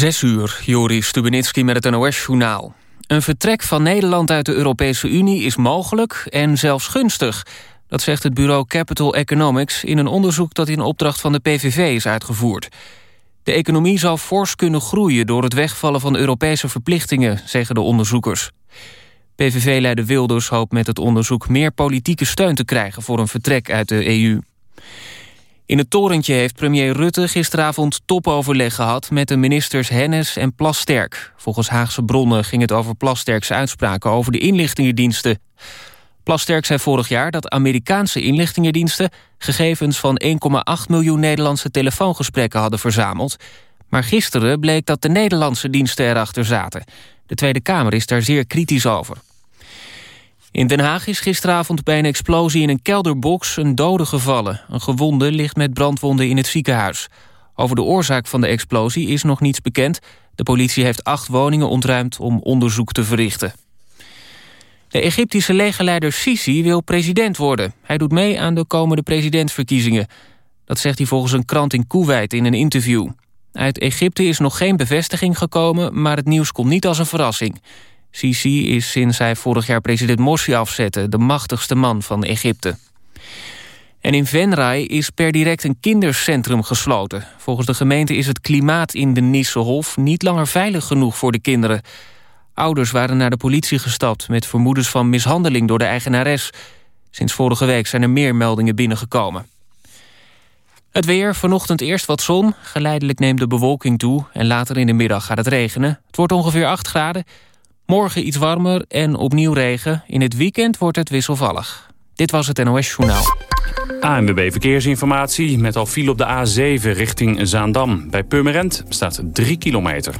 Zes uur, Joris Stubenitski met het NOS-journaal. Een vertrek van Nederland uit de Europese Unie is mogelijk en zelfs gunstig. Dat zegt het bureau Capital Economics in een onderzoek dat in opdracht van de PVV is uitgevoerd. De economie zal fors kunnen groeien door het wegvallen van Europese verplichtingen, zeggen de onderzoekers. PVV-leider Wilders hoopt met het onderzoek meer politieke steun te krijgen voor een vertrek uit de EU. In het torentje heeft premier Rutte gisteravond topoverleg gehad... met de ministers Hennis en Plasterk. Volgens Haagse bronnen ging het over Plasterks uitspraken... over de inlichtingendiensten. Plasterk zei vorig jaar dat Amerikaanse inlichtingendiensten... gegevens van 1,8 miljoen Nederlandse telefoongesprekken hadden verzameld. Maar gisteren bleek dat de Nederlandse diensten erachter zaten. De Tweede Kamer is daar zeer kritisch over. In Den Haag is gisteravond bij een explosie in een kelderbox een dode gevallen. Een gewonde ligt met brandwonden in het ziekenhuis. Over de oorzaak van de explosie is nog niets bekend. De politie heeft acht woningen ontruimd om onderzoek te verrichten. De Egyptische legerleider Sisi wil president worden. Hij doet mee aan de komende presidentsverkiezingen. Dat zegt hij volgens een krant in Kuwait in een interview. Uit Egypte is nog geen bevestiging gekomen... maar het nieuws komt niet als een verrassing. Sisi is sinds hij vorig jaar president Morsi afzette... de machtigste man van Egypte. En in Venray is per direct een kindercentrum gesloten. Volgens de gemeente is het klimaat in de Nissehof... niet langer veilig genoeg voor de kinderen. Ouders waren naar de politie gestapt... met vermoedens van mishandeling door de eigenares. Sinds vorige week zijn er meer meldingen binnengekomen. Het weer, vanochtend eerst wat zon. Geleidelijk neemt de bewolking toe en later in de middag gaat het regenen. Het wordt ongeveer 8 graden. Morgen iets warmer en opnieuw regen. In het weekend wordt het wisselvallig. Dit was het NOS Journaal. ANWB Verkeersinformatie met al file op de A7 richting Zaandam. Bij Purmerend staat 3 kilometer.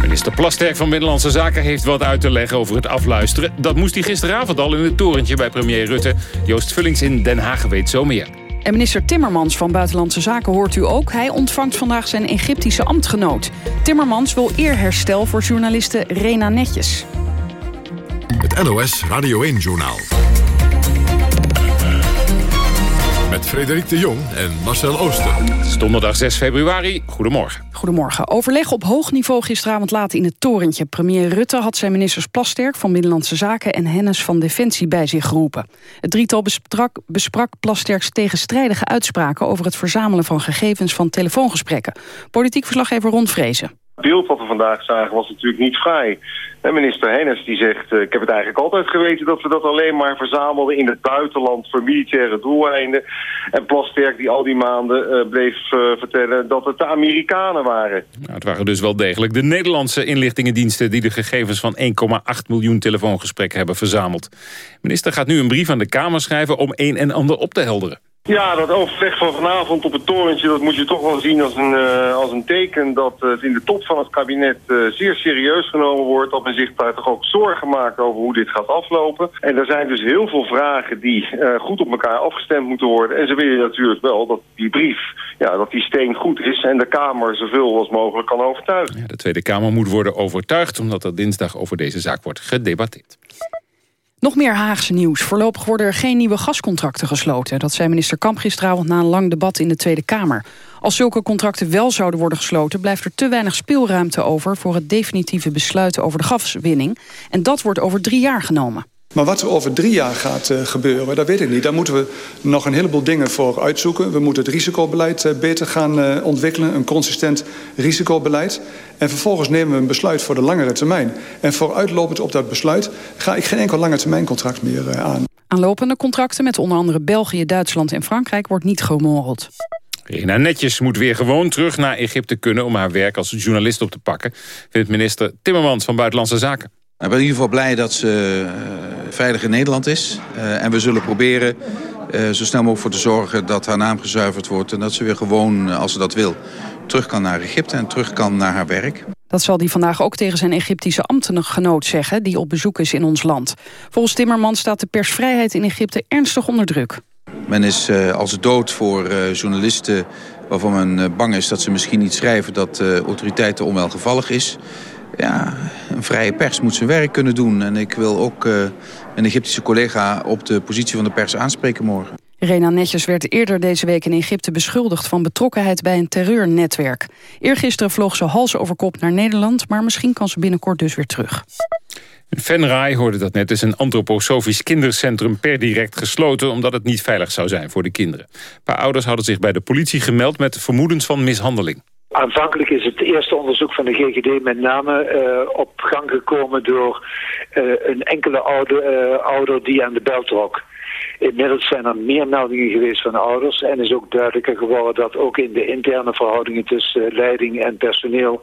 Minister Plasterk van Binnenlandse Zaken heeft wat uit te leggen over het afluisteren. Dat moest hij gisteravond al in het torentje bij premier Rutte. Joost Vullings in Den Haag weet zo meer. En minister Timmermans van Buitenlandse Zaken hoort u ook. Hij ontvangt vandaag zijn Egyptische ambtgenoot. Timmermans wil eerherstel voor journaliste Rena Netjes. Het NOS Radio 1-journaal. Met Frederik de Jong en Marcel Ooster. Donderdag 6 februari. Goedemorgen. Goedemorgen. Overleg op hoog niveau gisteravond laat in het torentje. Premier Rutte had zijn ministers Plasterk van Binnenlandse Zaken... en Hennis van Defensie bij zich geroepen. Het drietal besprak, besprak Plasterks tegenstrijdige uitspraken... over het verzamelen van gegevens van telefoongesprekken. Politiek verslaggever Ron Vrezen. Beeld wat we vandaag zagen was natuurlijk niet vrij. Minister Hennis die zegt, uh, ik heb het eigenlijk altijd geweten dat we dat alleen maar verzamelden in het buitenland voor militaire doeleinden. En Plasterk die al die maanden uh, bleef uh, vertellen dat het de Amerikanen waren. Nou, het waren dus wel degelijk de Nederlandse inlichtingendiensten die de gegevens van 1,8 miljoen telefoongesprekken hebben verzameld. Minister gaat nu een brief aan de Kamer schrijven om een en ander op te helderen. Ja, dat overleg van vanavond op het torentje, dat moet je toch wel zien als een, uh, als een teken dat het in de top van het kabinet uh, zeer serieus genomen wordt. Dat men zich daar toch ook zorgen maakt over hoe dit gaat aflopen. En er zijn dus heel veel vragen die uh, goed op elkaar afgestemd moeten worden. En ze willen natuurlijk wel dat die brief, ja, dat die steen goed is en de Kamer zoveel als mogelijk kan overtuigen. Ja, de Tweede Kamer moet worden overtuigd omdat er dinsdag over deze zaak wordt gedebatteerd. Nog meer Haagse nieuws. Voorlopig worden er geen nieuwe gascontracten gesloten. Dat zei minister Kamp gisteravond na een lang debat in de Tweede Kamer. Als zulke contracten wel zouden worden gesloten... blijft er te weinig speelruimte over... voor het definitieve besluit over de gaswinning. En dat wordt over drie jaar genomen. Maar wat er over drie jaar gaat uh, gebeuren, dat weet ik niet. Daar moeten we nog een heleboel dingen voor uitzoeken. We moeten het risicobeleid uh, beter gaan uh, ontwikkelen. Een consistent risicobeleid. En vervolgens nemen we een besluit voor de langere termijn. En vooruitlopend op dat besluit ga ik geen enkel lange termijn contract meer aan. Aanlopende contracten met onder andere België, Duitsland en Frankrijk wordt niet gemorreld. Rina Netjes moet weer gewoon terug naar Egypte kunnen... om haar werk als journalist op te pakken... vindt minister Timmermans van Buitenlandse Zaken. Ik ben in ieder geval blij dat ze uh, veilig in Nederland is. Uh, en we zullen proberen uh, zo snel mogelijk voor te zorgen dat haar naam gezuiverd wordt... en dat ze weer gewoon, als ze dat wil, terug kan naar Egypte en terug kan naar haar werk. Dat zal hij vandaag ook tegen zijn Egyptische ambtenengenoot zeggen... die op bezoek is in ons land. Volgens Timmermans staat de persvrijheid in Egypte ernstig onder druk. Men is als dood voor journalisten waarvan men bang is dat ze misschien niet schrijven... dat autoriteiten onwelgevallig is ja, een vrije pers moet zijn werk kunnen doen. En ik wil ook uh, een Egyptische collega op de positie van de pers aanspreken morgen. Rena Netjes werd eerder deze week in Egypte beschuldigd van betrokkenheid bij een terreurnetwerk. Eergisteren vloog ze hals over kop naar Nederland, maar misschien kan ze binnenkort dus weer terug. Venray hoorde dat net, is een antroposofisch kindercentrum per direct gesloten... omdat het niet veilig zou zijn voor de kinderen. Een paar ouders hadden zich bij de politie gemeld met vermoedens van mishandeling. Aanvankelijk is het eerste onderzoek van de GGD met name uh, op gang gekomen door uh, een enkele ouder, uh, ouder die aan de bel trok. Inmiddels zijn er meer meldingen geweest van ouders en is ook duidelijker geworden dat ook in de interne verhoudingen tussen leiding en personeel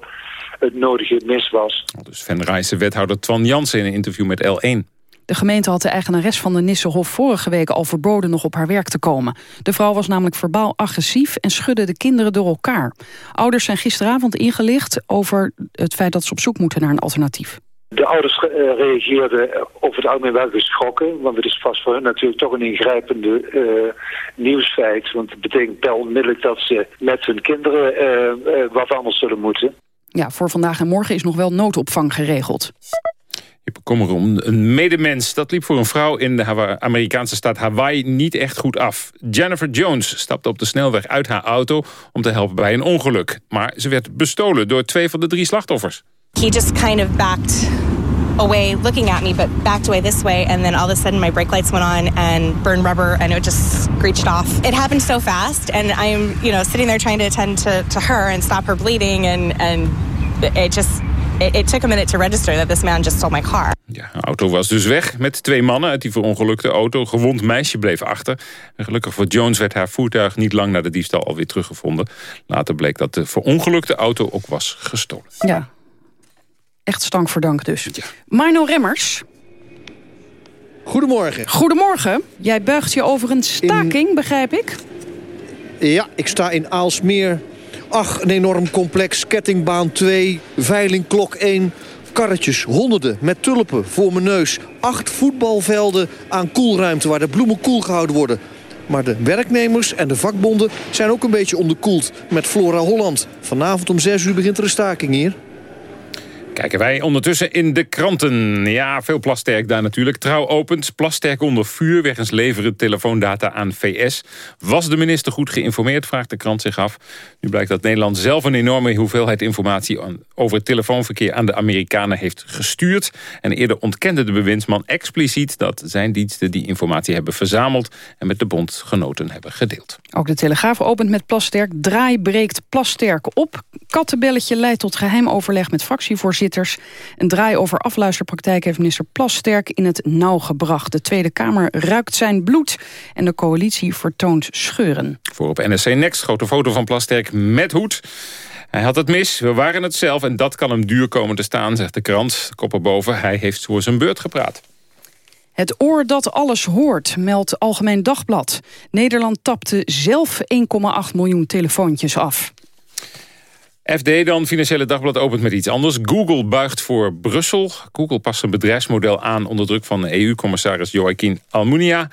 het nodige mis was. Dus Venraise wethouder Twan Jansen in een interview met L1. De gemeente had de eigenares van de Nissenhof vorige week al verboden nog op haar werk te komen. De vrouw was namelijk verbaal agressief en schudde de kinderen door elkaar. Ouders zijn gisteravond ingelicht over het feit dat ze op zoek moeten naar een alternatief. De ouders uh, reageerden over het algemeen wel geschrokken. Want het is vast voor hen natuurlijk toch een ingrijpende uh, nieuwsfeit. Want het betekent wel onmiddellijk dat ze met hun kinderen uh, wat anders zullen moeten. Ja, voor vandaag en morgen is nog wel noodopvang geregeld. Je om een medemens. Dat liep voor een vrouw in de Amerikaanse staat Hawaii niet echt goed af. Jennifer Jones stapte op de snelweg uit haar auto om te helpen bij een ongeluk. Maar ze werd bestolen door twee van de drie slachtoffers. He just kind of backed away looking at me, but backed away this way. And then all of a sudden my brake lights went on and burned rubber and it just screeched off. It happened so fast. And I'm, you know, sitting there trying to attend to, to her and stop her bleeding. And, and it just, it, it took a minute to register that this man just stole my car. Ja, de auto was dus weg met twee mannen uit die verongelukte auto. Gewond meisje bleef achter. En gelukkig voor Jones werd haar voertuig niet lang na de diefstal alweer teruggevonden. Later bleek dat de verongelukte auto ook was gestolen. Ja, Echt stank voor dank dus. Ja. Marno Remmers. Goedemorgen. Goedemorgen. Jij buigt je over een staking, begrijp ik? Ja, ik sta in Aalsmeer. Ach, een enorm complex. Kettingbaan 2, veilingklok 1. Karretjes, honderden, met tulpen voor mijn neus. Acht voetbalvelden aan koelruimte waar de bloemen koel gehouden worden. Maar de werknemers en de vakbonden zijn ook een beetje onderkoeld met Flora Holland. Vanavond om 6 uur begint er een staking hier. Kijken wij ondertussen in de kranten. Ja, veel Plasterk daar natuurlijk. Trouw opent, Plasterk onder vuur... wegens leveren telefoondata aan VS. Was de minister goed geïnformeerd, vraagt de krant zich af. Nu blijkt dat Nederland zelf een enorme hoeveelheid informatie... over het telefoonverkeer aan de Amerikanen heeft gestuurd. En eerder ontkende de bewindsman expliciet... dat zijn diensten die informatie hebben verzameld... en met de bondgenoten hebben gedeeld. Ook de Telegraaf opent met Plasterk. Draai breekt Plasterk op. Kattenbelletje leidt tot geheim overleg met fractievoorzitter een draai over afluisterpraktijk heeft minister Plasterk in het nauw gebracht. De Tweede Kamer ruikt zijn bloed en de coalitie vertoont scheuren. Voor op NSC Next grote foto van Plasterk met hoed. Hij had het mis, we waren het zelf en dat kan hem duur komen te staan, zegt de krant. Kop erboven, hij heeft voor zijn beurt gepraat. Het oor dat alles hoort, meldt Algemeen Dagblad. Nederland tapte zelf 1,8 miljoen telefoontjes af. FD dan, Financiële Dagblad opent met iets anders. Google buigt voor Brussel. Google past zijn bedrijfsmodel aan onder druk van EU-commissaris Joaquin Almunia.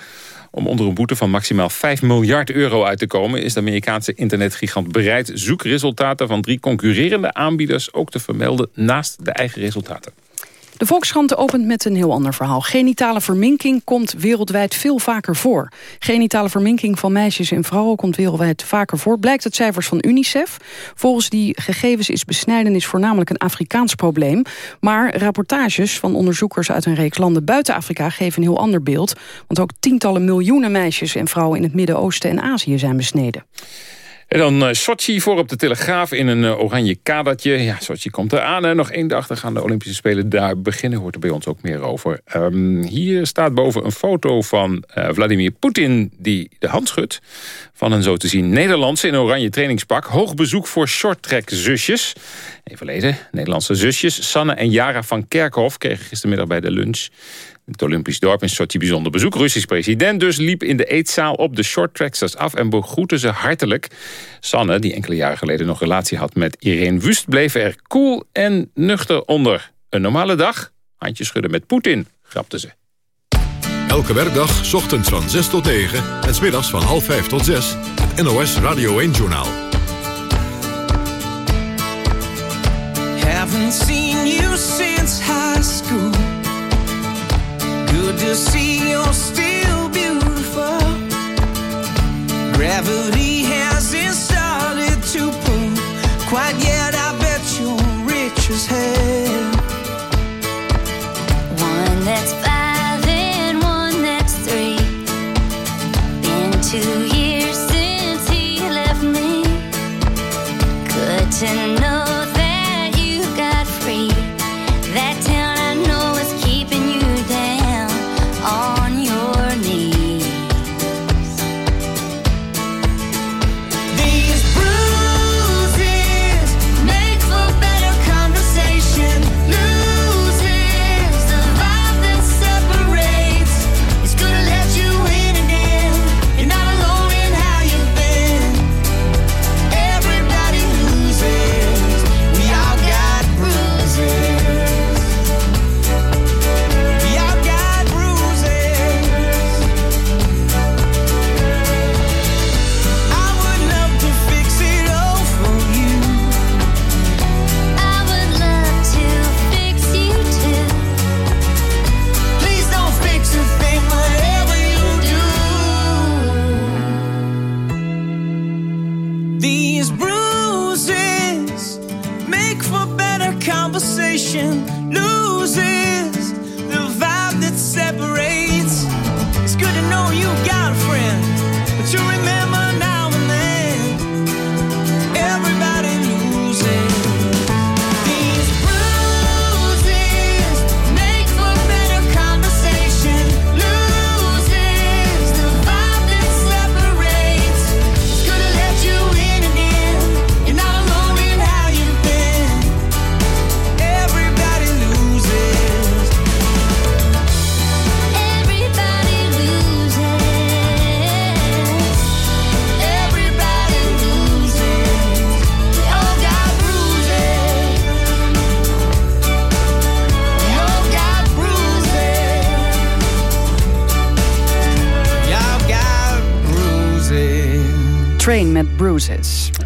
Om onder een boete van maximaal 5 miljard euro uit te komen... is de Amerikaanse internetgigant bereid zoekresultaten van drie concurrerende aanbieders ook te vermelden naast de eigen resultaten. De Volkskrant opent met een heel ander verhaal. Genitale verminking komt wereldwijd veel vaker voor. Genitale verminking van meisjes en vrouwen komt wereldwijd vaker voor. Blijkt uit cijfers van UNICEF. Volgens die gegevens is besnijdenis voornamelijk een Afrikaans probleem. Maar rapportages van onderzoekers uit een reeks landen buiten Afrika... geven een heel ander beeld. Want ook tientallen miljoenen meisjes en vrouwen in het Midden-Oosten en Azië zijn besneden. En dan uh, voor op de Telegraaf in een uh, oranje kadertje. Ja, Sochi komt eraan. Nog één dag, dan gaan de Olympische Spelen daar beginnen. Hoort er bij ons ook meer over. Um, hier staat boven een foto van uh, Vladimir Poetin die de hand schudt. Van een zo te zien Nederlandse in oranje trainingspak. Hoog bezoek voor shorttrack zusjes. Even verleden, Nederlandse zusjes. Sanne en Jara van Kerkhof kregen gistermiddag bij de lunch het Olympisch dorp in Sochi bijzonder bezoek. Russisch president dus liep in de eetzaal op de shorttracksters af... en begroette ze hartelijk. Sanne, die enkele jaren geleden nog relatie had met Irene Wust... bleef er cool en nuchter onder. Een normale dag, handjes schudden met Poetin, grapte ze. Elke werkdag, ochtends van 6 tot 9 en smiddags van half 5 tot 6... het NOS Radio 1-journaal. Haven't seen to see you're still beautiful. Gravity hasn't started to pull quite yet. I bet you're rich as hell. One that's five and one that's three. Two intuition. Lose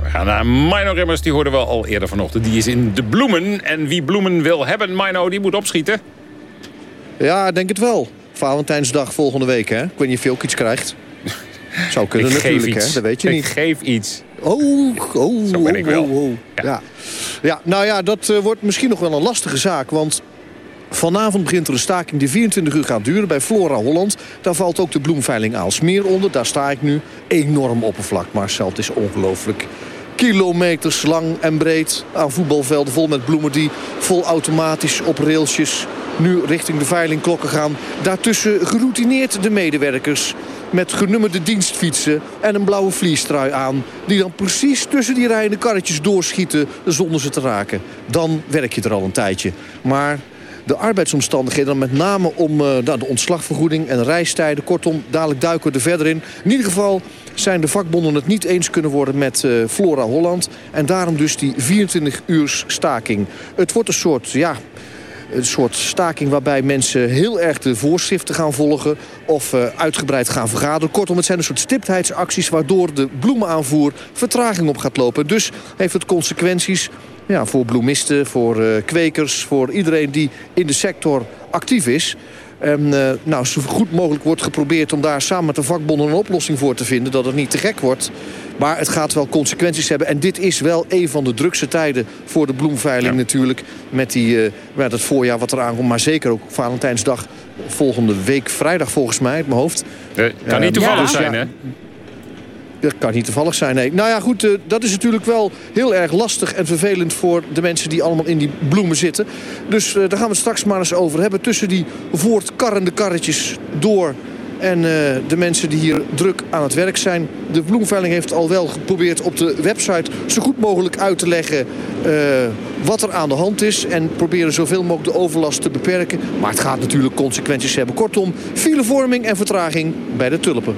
We gaan naar Mino Rimmers, die hoorden we al eerder vanochtend. Die is in de bloemen. En wie bloemen wil hebben, Mino, die moet opschieten. Ja, ik denk het wel. Valentijnsdag volgende week, hè? Ik weet niet of je ook iets krijgt. Zou kunnen natuurlijk, hè? Dat weet je Ik niet. geef iets. Oh, oh, Zo ben ik oh, wel. oh, oh. Ja. Ja. nou ja, dat eh, wordt misschien nog wel een lastige zaak. Want vanavond begint er een staking die 24 uur gaat duren bij Flora Holland. Daar valt ook de bloemveiling Aalsmeer onder. Daar sta ik nu. Enorm oppervlak, Marcel. Het is ongelooflijk. Kilometers lang en breed aan voetbalvelden vol met bloemen... die vol automatisch op railsjes nu richting de veilingklokken gaan. Daartussen geroutineerd de medewerkers met genummerde dienstfietsen en een blauwe vliestrui aan... die dan precies tussen die rijdende karretjes doorschieten zonder ze te raken. Dan werk je er al een tijdje. Maar de arbeidsomstandigheden, dan met name om eh, nou, de ontslagvergoeding en reistijden. Kortom, dadelijk duiken we er verder in. In ieder geval zijn de vakbonden het niet eens kunnen worden met eh, Flora Holland. En daarom dus die 24 uur staking. Het wordt een soort, ja, een soort staking waarbij mensen heel erg de voorschriften gaan volgen... of eh, uitgebreid gaan vergaderen. Kortom, het zijn een soort stiptheidsacties... waardoor de bloemenaanvoer vertraging op gaat lopen. Dus heeft het consequenties ja, voor bloemisten, voor eh, kwekers... voor iedereen die in de sector actief is... En eh, nou, zo goed mogelijk wordt geprobeerd om daar samen met de vakbonden een oplossing voor te vinden. Dat het niet te gek wordt. Maar het gaat wel consequenties hebben. En dit is wel een van de drukste tijden voor de bloemveiling natuurlijk. Met die, eh, met het voorjaar wat eraan komt. Maar zeker ook Valentijnsdag volgende week vrijdag volgens mij uit mijn hoofd. Eh, kan niet toevallig ja. zijn, hè? Dat kan niet toevallig zijn, nee. Nou ja, goed, eh, dat is natuurlijk wel heel erg lastig en vervelend... voor de mensen die allemaal in die bloemen zitten. Dus eh, daar gaan we het straks maar eens over hebben. Tussen die voortkarrende karretjes door... en eh, de mensen die hier druk aan het werk zijn. De bloemveiling heeft al wel geprobeerd op de website... zo goed mogelijk uit te leggen wat er aan de hand is... en proberen zoveel mogelijk de overlast te beperken. Maar het gaat natuurlijk consequenties hebben. Kortom, filevorming en vertraging bij de tulpen.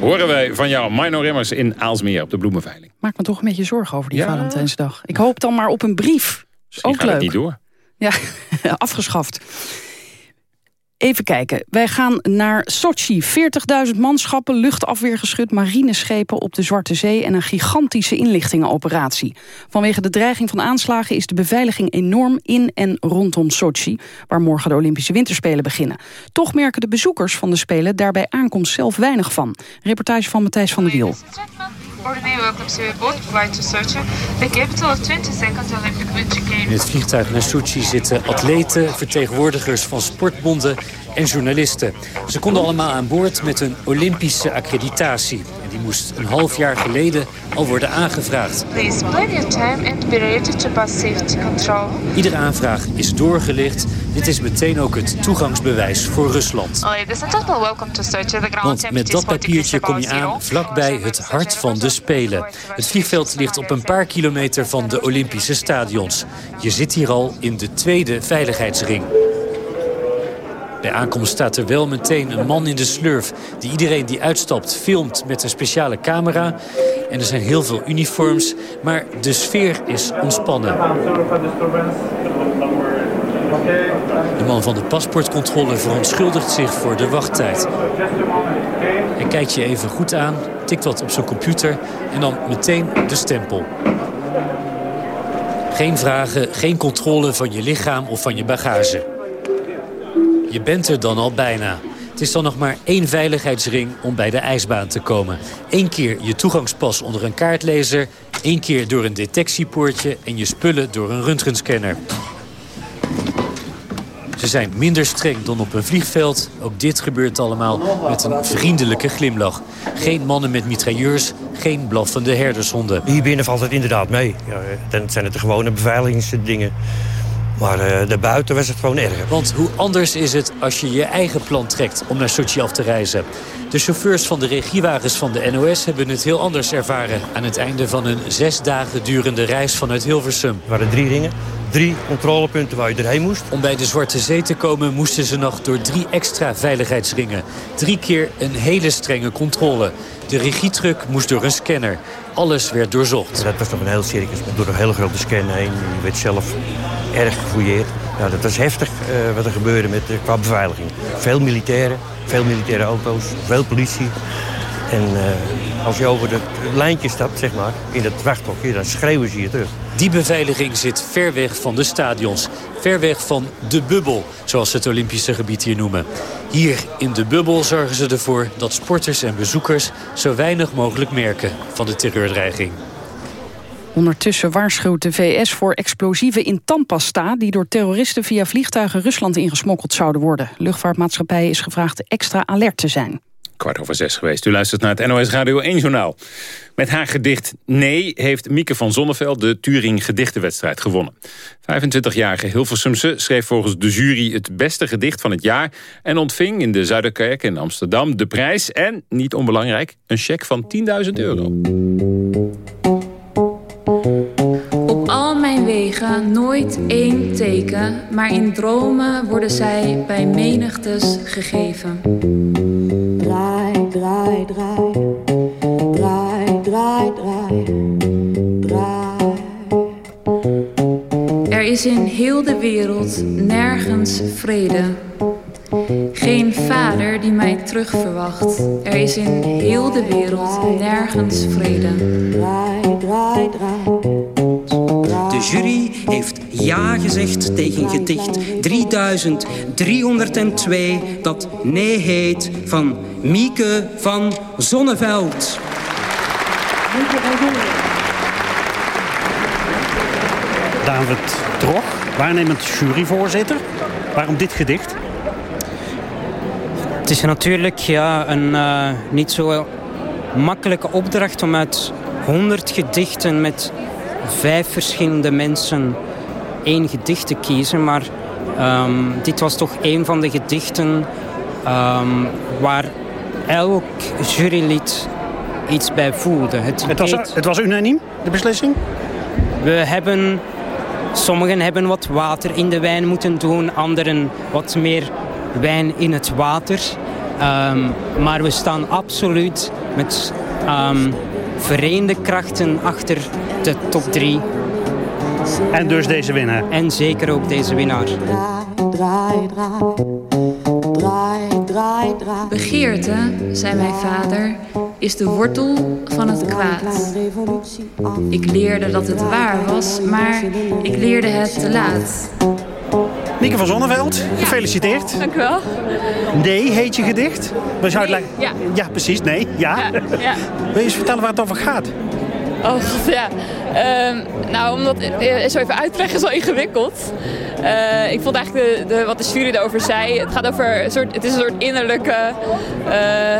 Horen wij van jou, Mino Rimmers in Aalsmeer op de bloemenveiling. Maak me toch een beetje zorgen over die Ja. Valentijnsdag. Ik hoop dan maar op een brief. Is Misschien ook leuk. het niet door. Ja, afgeschaft. Even kijken. Wij gaan naar Sochi. 40.000 manschappen, luchtafweergeschut, marineschepen op de Zwarte Zee... en een gigantische inlichtingenoperatie. Vanwege de dreiging van aanslagen is de beveiliging enorm in en rondom Sochi... waar morgen de Olympische Winterspelen beginnen. Toch merken de bezoekers van de Spelen daarbij aankomst zelf weinig van. Reportage van Matthijs van der Wiel. Ordinary welcome to boat flight to Sochi, the capital of 22nd Olympic Winter Games. In het vliegtuig naar Sochi zitten atleten, vertegenwoordigers van sportbonden en journalisten. Ze konden allemaal aan boord met een Olympische accreditatie. En die moest een half jaar geleden al worden aangevraagd. Iedere aanvraag is doorgelicht. Dit is meteen ook het toegangsbewijs voor Rusland. The ground Want met dat temperature is 40 papiertje kom je aan vlakbij het hart van de Spelen. Het vliegveld ligt op een paar kilometer van de Olympische stadions. Je zit hier al in de tweede veiligheidsring. Bij aankomst staat er wel meteen een man in de slurf... die iedereen die uitstapt filmt met een speciale camera. En er zijn heel veel uniforms, maar de sfeer is ontspannen. De man van de paspoortcontrole verontschuldigt zich voor de wachttijd. Hij kijkt je even goed aan, tikt wat op zijn computer en dan meteen de stempel. Geen vragen, geen controle van je lichaam of van je bagage. Je bent er dan al bijna. Het is dan nog maar één veiligheidsring om bij de ijsbaan te komen. Eén keer je toegangspas onder een kaartlezer... één keer door een detectiepoortje en je spullen door een röntgenscanner. Ze zijn minder streng dan op een vliegveld. Ook dit gebeurt allemaal met een vriendelijke glimlach. Geen mannen met mitrailleurs, geen blaffende herdershonden. Hier binnen valt het inderdaad mee. Ja, dan zijn het de gewone beveiligingsdingen. Maar eh, daarbuiten was het gewoon erger. Want hoe anders is het als je je eigen plan trekt om naar Sochi af te reizen? De chauffeurs van de regiewagens van de NOS hebben het heel anders ervaren... aan het einde van een zes dagen durende reis vanuit Hilversum. Er waren drie ringen, drie controlepunten waar je erheen moest. Om bij de Zwarte Zee te komen moesten ze nog door drie extra veiligheidsringen. Drie keer een hele strenge controle. De regietruck moest door een scanner. Alles werd doorzocht. Dat was nog een heel circus door een hele grote scan heen. Je werd zelf erg gefouilleerd. Ja, dat was heftig eh, wat er gebeurde met, eh, qua beveiliging. Veel militairen, veel militaire auto's, veel politie. En eh, als je over het lijntje stapt, zeg maar, in het wachthokje, dan schreeuwen ze je terug. Die beveiliging zit ver weg van de stadions. Ver weg van de bubbel, zoals ze het Olympische gebied hier noemen. Hier in de bubbel zorgen ze ervoor dat sporters en bezoekers... zo weinig mogelijk merken van de terreurdreiging. Ondertussen waarschuwt de VS voor explosieven in tandpasta... die door terroristen via vliegtuigen Rusland ingesmokkeld zouden worden. Luchtvaartmaatschappij is gevraagd extra alert te zijn. Kwart over zes geweest. U luistert naar het NOS Radio 1 Journaal. Met haar gedicht Nee heeft Mieke van Zonneveld de Turing Gedichtenwedstrijd gewonnen. 25-jarige Hilversumse schreef volgens de jury het beste gedicht van het jaar... en ontving in de Zuiderkerk in Amsterdam de prijs en, niet onbelangrijk, een cheque van 10.000 euro. Op al mijn wegen nooit één teken, maar in dromen worden zij bij menigtes gegeven. Draai, draai, draai. Draai, draai, draai. Draai. Er is in heel de wereld nergens vrede. Geen vader die mij terug verwacht. Er is in heel de wereld nergens vrede. Draai, draai, draai. De jury heeft ja gezegd tegen gedicht 3302 dat nee heet van Mieke van Zonneveld. David Trog, waarnemend juryvoorzitter. Waarom dit gedicht? Het is natuurlijk ja, een eh, niet zo makkelijke opdracht om uit 100 gedichten met vijf verschillende mensen één gedicht te kiezen. Maar ehm, dit was toch een van de gedichten ehm, waar elk jurylid iets bij voelde. Het was, deed- het was unaniem, de beslissing? we hebben, sommigen hebben wat water in de wijn moeten doen, anderen wat meer wijn in het water. Ehm, maar we staan absoluut met ehm, vereende krachten achter de top drie. En dus deze winnaar. En zeker ook deze winnaar. Draai, draai. draai, draai, draai. Begeerte, zei mijn vader, is de wortel van het kwaad. Ik leerde dat het waar was, maar ik leerde het te laat. Mieke van Zonneveld, gefeliciteerd. Dank u wel. Nee, heet je gedicht? We zouden Nee, ja. ja, precies. Nee, ja. Ja, ja. Wil je eens vertellen waar het over gaat? Oh, god, ja. Ehm, nou, om dat eh, zo even uit te leggen is wel ingewikkeld. Eh, ik vond eigenlijk de, de, wat de jury erover zei, het gaat over een soort, het is een soort innerlijke eh,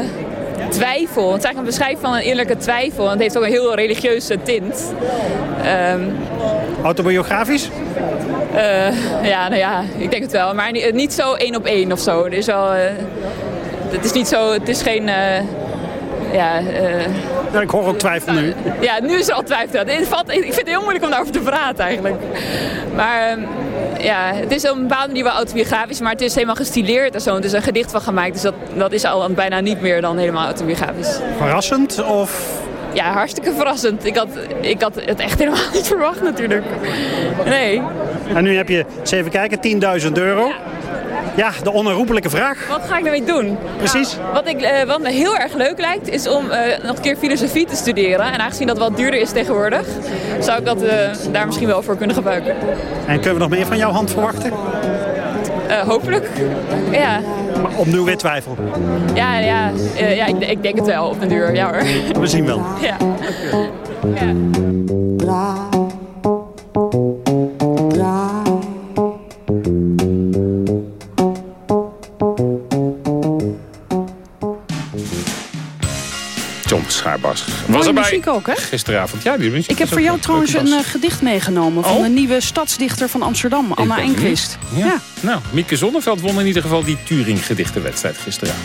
twijfel. Het is eigenlijk een beschrijving van een innerlijke twijfel. En het heeft ook een heel religieuze tint. Ehm, Autobiografisch? eh, ja, nou ja, ik denk het wel. Maar niet, niet zo één op één of zo. Het is wel... eh, het is niet zo... Het is geen... eh, ja, ik hoor ook twijfel nu. ja, nu is er al twijfel. Het valt, ik vind het heel moeilijk om daarover te praten eigenlijk. Maar ehm, ja, het is op een bepaalde manier wel autobiografisch, maar het is helemaal gestileerd en zo. Het is een gedicht van gemaakt, dus dat, dat is al bijna niet meer dan helemaal autobiografisch. Verrassend of... Ja, hartstikke verrassend. Ik had, ik had het echt helemaal niet verwacht natuurlijk. Nee. En nu heb je, eens even kijken, 10.000 euro. Ja, de onherroepelijke vraag. Wat ga ik daarmee doen? Precies. Nou, wat, ik, eh, wat me heel erg leuk lijkt, is om eh, nog een keer filosofie te studeren. En aangezien dat wat duurder is tegenwoordig, zou ik dat eh, daar misschien wel voor kunnen gebruiken. En kunnen we nog meer van jouw hand verwachten? Eh, hopelijk. Ja, Maar opnieuw weer twijfel. ja, ja, eh, ja ik, ik denk het wel op een duur. Ja hoor. We zien wel. Ja. Draai. Schaarbas was Mooie erbij. muziek ook, hè? Gisteravond. Ja, die muziek Ik heb voor jou trouwens een eh, gedicht meegenomen van Oh? de nieuwe stadsdichter van Amsterdam, Anna Enquist. benieuwd. Ja. Nou, Mieke Zonneveld won in ieder geval die Turing-gedichtenwedstrijd gisteravond.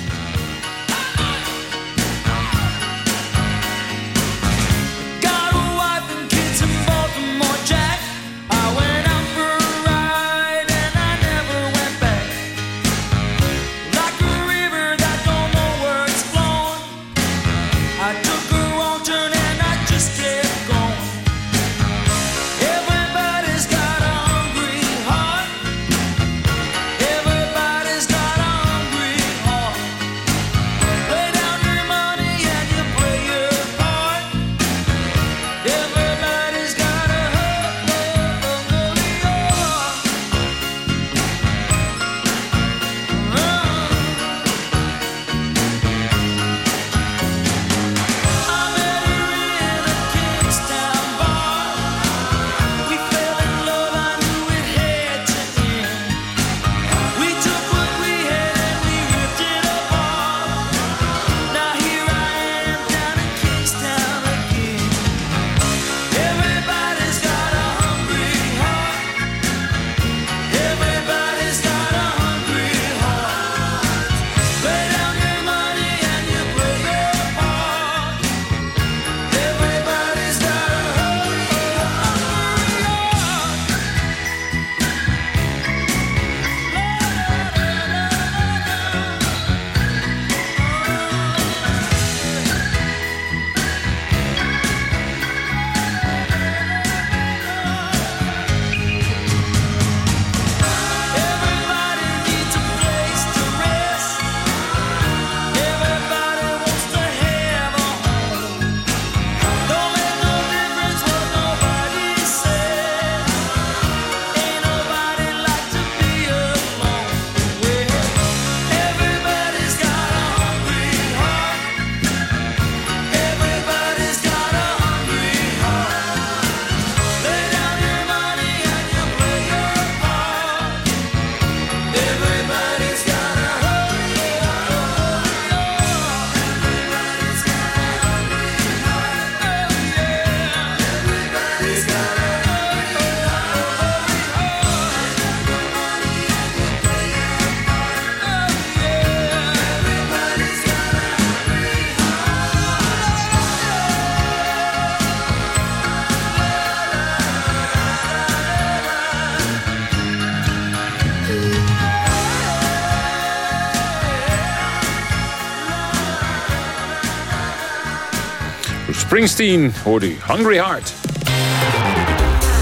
Springsteen hoorde u Hungry Heart.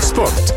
Sport.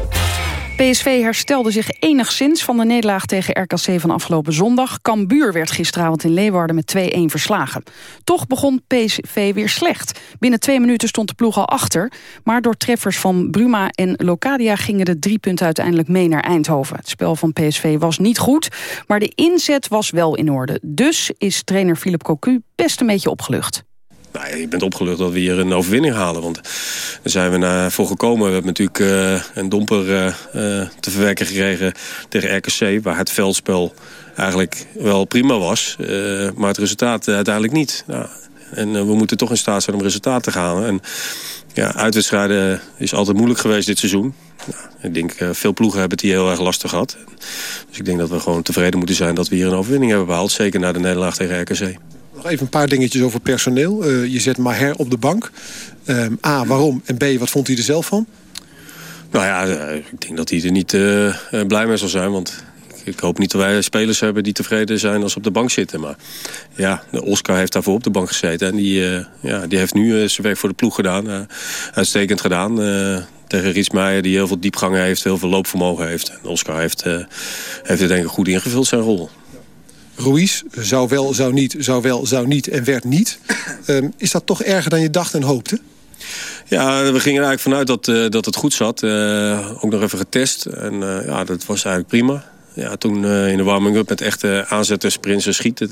PSV herstelde zich enigszins van de nederlaag tegen RKC van afgelopen zondag. Cambuur werd gisteravond in Leeuwarden met 2-1 verslagen. Toch begon PSV weer slecht. Binnen twee minuten stond de ploeg al achter. Maar door treffers van Bruma en Locadia gingen de drie punten uiteindelijk mee naar Eindhoven. Het spel van PSV was niet goed, maar de inzet was wel in orde. Dus is trainer Philip Cocu best een beetje opgelucht. Nou, je bent opgelucht dat we hier een overwinning halen. Want daar zijn we naar voor gekomen. We hebben natuurlijk uh, een domper uh, uh, te verwerken gekregen tegen RKC. Waar het veldspel eigenlijk wel prima was. maar het resultaat uiteindelijk niet. Nou, en we moeten toch in staat zijn om resultaat te gaan. En ja, uitwedstrijden is altijd moeilijk geweest dit seizoen. Nou, ik denk, veel ploegen hebben het hier heel erg lastig gehad. Dus ik denk dat we gewoon tevreden moeten zijn dat we hier een overwinning hebben behaald. Zeker na de nederlaag tegen RKC. Nog even een paar dingetjes over personeel. Uh, je zet Maher op de bank. Um, A, waarom? En B, wat vond hij er zelf van? Nou ja, uh, ik denk dat hij er niet uh, blij mee zal zijn. Want ik hoop niet dat wij spelers hebben die tevreden zijn als ze op de bank zitten. Maar ja, Oscar heeft daarvoor op de bank gezeten. En die, ja, die heeft nu zijn werk voor de ploeg gedaan. uitstekend gedaan. tegen Rietsmeijer die heel veel diepgangen heeft, heel veel loopvermogen heeft. En Oscar heeft, heeft het denk ik goed ingevuld zijn rol. Ruiz zou wel, zou niet, zou wel, zou niet en werd niet. Um, is dat toch erger dan je dacht en hoopte? Ja, we gingen er eigenlijk vanuit dat, uh, dat het goed zat. Uh, ook nog even getest. En uh, ja, dat was eigenlijk prima. Ja, toen in de warming-up met echte aanzetten, sprints en schieten...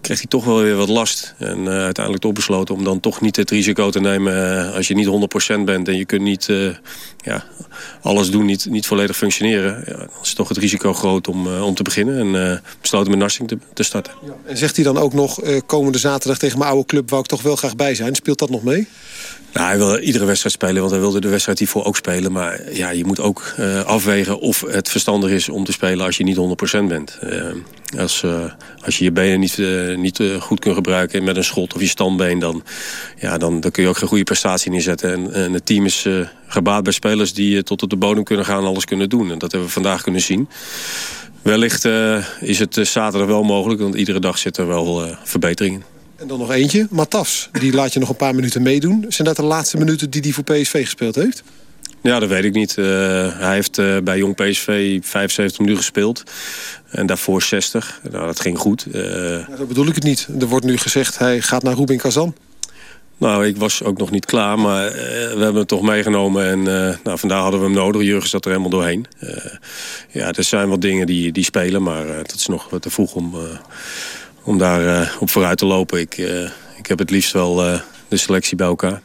kreeg hij toch wel weer wat last. En uiteindelijk toch besloten om dan toch niet het risico te nemen... als je niet 100% bent en je kunt niet ja, alles doen, niet, niet volledig functioneren. Ja, dan is toch het risico groot om, om te beginnen. En besloten met Narsing te, te starten. Ja. En zegt hij dan ook nog, komende zaterdag tegen mijn oude club... wou ik toch wel graag bij zijn. Speelt dat nog mee? Nou, hij wil iedere wedstrijd spelen, want hij wilde de wedstrijd hiervoor ook spelen. Maar ja, je moet ook uh, afwegen of het verstandig is om te spelen als je niet 100% bent. Als, uh, als je je benen niet, niet goed kunt gebruiken met een schot of je standbeen... dan, ja, dan, dan kun je ook geen goede prestatie neerzetten. En, en het team is gebaat bij spelers die tot op de bodem kunnen gaan en alles kunnen doen. En dat hebben we vandaag kunnen zien. Wellicht is het zaterdag wel mogelijk, want iedere dag zit er wel verbeteringen. En dan nog eentje, Matafs. Die laat je nog een paar minuten meedoen. Zijn dat de laatste minuten die hij voor PSV gespeeld heeft? Ja, dat weet ik niet. Uh, hij heeft uh, bij Jong PSV 75 minuten gespeeld. En daarvoor 60. Nou, dat ging goed. Uh... Ja, dat bedoel ik het niet. Er wordt nu gezegd, hij gaat naar Rubin Kazan. Nou, ik was ook nog niet klaar, maar we hebben het toch meegenomen. En nou, vandaag hadden we hem nodig. Jurgen zat er helemaal doorheen. ja, er zijn wat dingen die, die spelen, maar dat is nog te vroeg om om daar op vooruit te lopen. Ik, ik heb het liefst wel de selectie bij elkaar.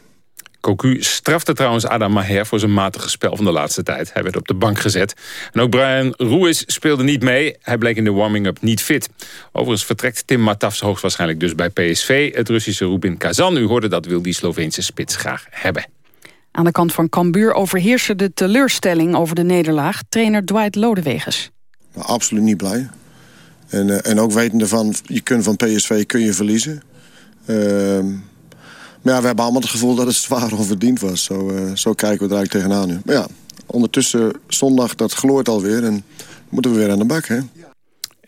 Cocu strafte trouwens Adam Maher voor zijn matige spel van de laatste tijd. Hij werd op de bank gezet. En ook Brian Ruiz speelde niet mee. Hij bleek in de warming-up niet fit. Overigens vertrekt Tim Matafs hoogstwaarschijnlijk dus bij PSV. Het Russische Rubin Kazan, u hoorde dat, wil die Sloveense spits graag hebben. Aan de kant van Cambuur overheerste de teleurstelling over de nederlaag. Trainer Dwight Lodewegers. Nou, absoluut niet blij. En, uh, en ook wetende van, je kunt van PSV kun je verliezen. Uh, maar ja, we hebben allemaal het gevoel dat het zwaar onverdiend was. Zo, uh, zo kijken we er eigenlijk tegenaan nu. Maar ja, ondertussen zondag, dat gloort alweer. En moeten we weer aan de bak, hè?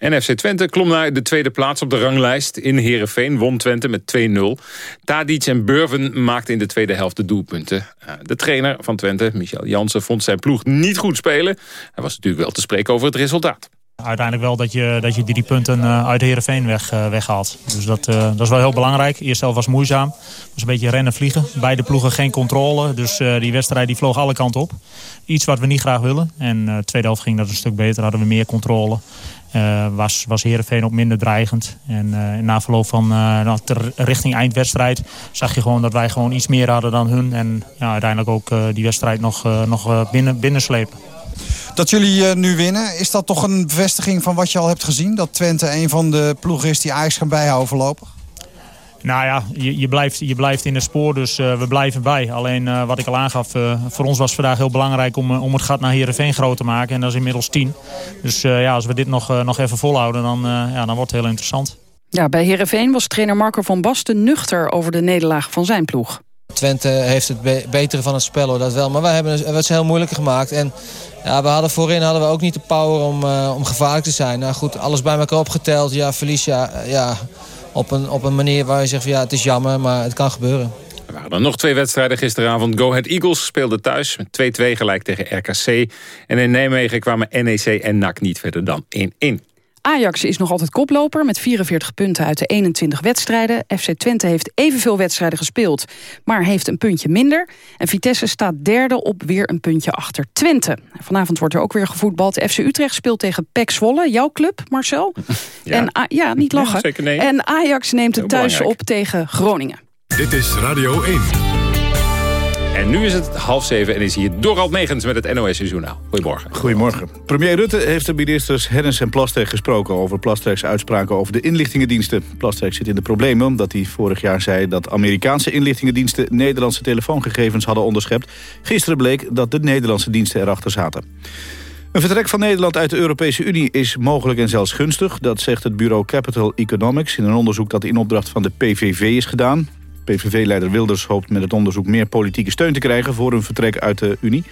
NFC Twente klom naar de tweede plaats op de ranglijst. In Heerenveen won Twente met 2-0. Tadic en Burven maakten in de tweede helft de doelpunten. De trainer van Twente, Michel Jansen, vond zijn ploeg niet goed spelen. Hij was natuurlijk wel te spreken over het resultaat. Uiteindelijk wel dat je, dat je drie punten uh, uit Heerenveen weg, uh, weghaalt. Dus dat, uh, dat is wel heel belangrijk. Eerst zelf was moeizaam. was een beetje rennen vliegen. Beide ploegen geen controle. Dus die wedstrijd die vloog alle kanten op. Iets wat we niet graag willen. En de tweede helft ging dat een stuk beter. Hadden we meer controle. was, was Heerenveen ook minder dreigend. En na verloop van richting eindwedstrijd zag je gewoon dat wij gewoon iets meer hadden dan hun. En ja, uiteindelijk ook die wedstrijd nog, nog binnen, binnenslepen. Dat jullie uh, nu winnen, is dat toch een bevestiging van wat je al hebt gezien? Dat Twente een van de ploegen is die Ajax gaan bijhouden voorlopig? Nou ja, je, je, blijft, je blijft in het spoor, dus uh, we blijven bij. Alleen uh, wat ik al aangaf, voor ons was het vandaag heel belangrijk om, om het gat naar Heerenveen groot te maken. En dat is inmiddels tien. Dus ja, als we dit nog, nog even volhouden, dan, ja, dan wordt het heel interessant. Ja, bij Heerenveen was trainer Marco van Basten nuchter over de nederlaag van zijn ploeg. Twente heeft het be betere van het spel, hoor, dat wel. Maar wij hebben het heel moeilijk gemaakt. En ja, we hadden voorin hadden we ook niet de power om, uh, om gevaarlijk te zijn. Nou goed, alles bij elkaar opgeteld. Ja, verlies ja, ja, op, een, op een manier waar je zegt, van, ja, het is jammer, maar het kan gebeuren. Er waren dan nog twee wedstrijden gisteravond. Go Ahead Eagles speelde thuis met 2-2 gelijk tegen RKC. En in Nijmegen kwamen NEC en NAC niet verder dan 1-1. Ajax is nog altijd koploper met 44 punten uit de 21 wedstrijden. FC Twente heeft evenveel wedstrijden gespeeld, maar heeft een puntje minder. En Vitesse staat derde op weer een puntje achter Twente. Vanavond wordt er ook weer gevoetbald. FC Utrecht speelt tegen PEC Zwolle, jouw club, Marcel. Ja. En, A- ja niet lachen. Ja, zeker nee. En Ajax neemt het thuis belangrijk. op tegen Groningen. Dit is Radio 1. En nu is het half zeven en is hier Dorald Megens met het NOS Journaal. Goedemorgen. Goedemorgen. Premier Rutte heeft de ministers Hennis en Plasterk gesproken... over Plasterks uitspraken over de inlichtingendiensten. Plasterk zit in de problemen omdat hij vorig jaar zei... dat Amerikaanse inlichtingendiensten Nederlandse telefoongegevens hadden onderschept. Gisteren bleek dat de Nederlandse diensten erachter zaten. Een vertrek van Nederland uit de Europese Unie is mogelijk en zelfs gunstig. Dat zegt het bureau Capital Economics in een onderzoek dat in opdracht van de PVV is gedaan. PVV-leider Wilders hoopt met het onderzoek meer politieke steun te krijgen voor een vertrek uit de Unie.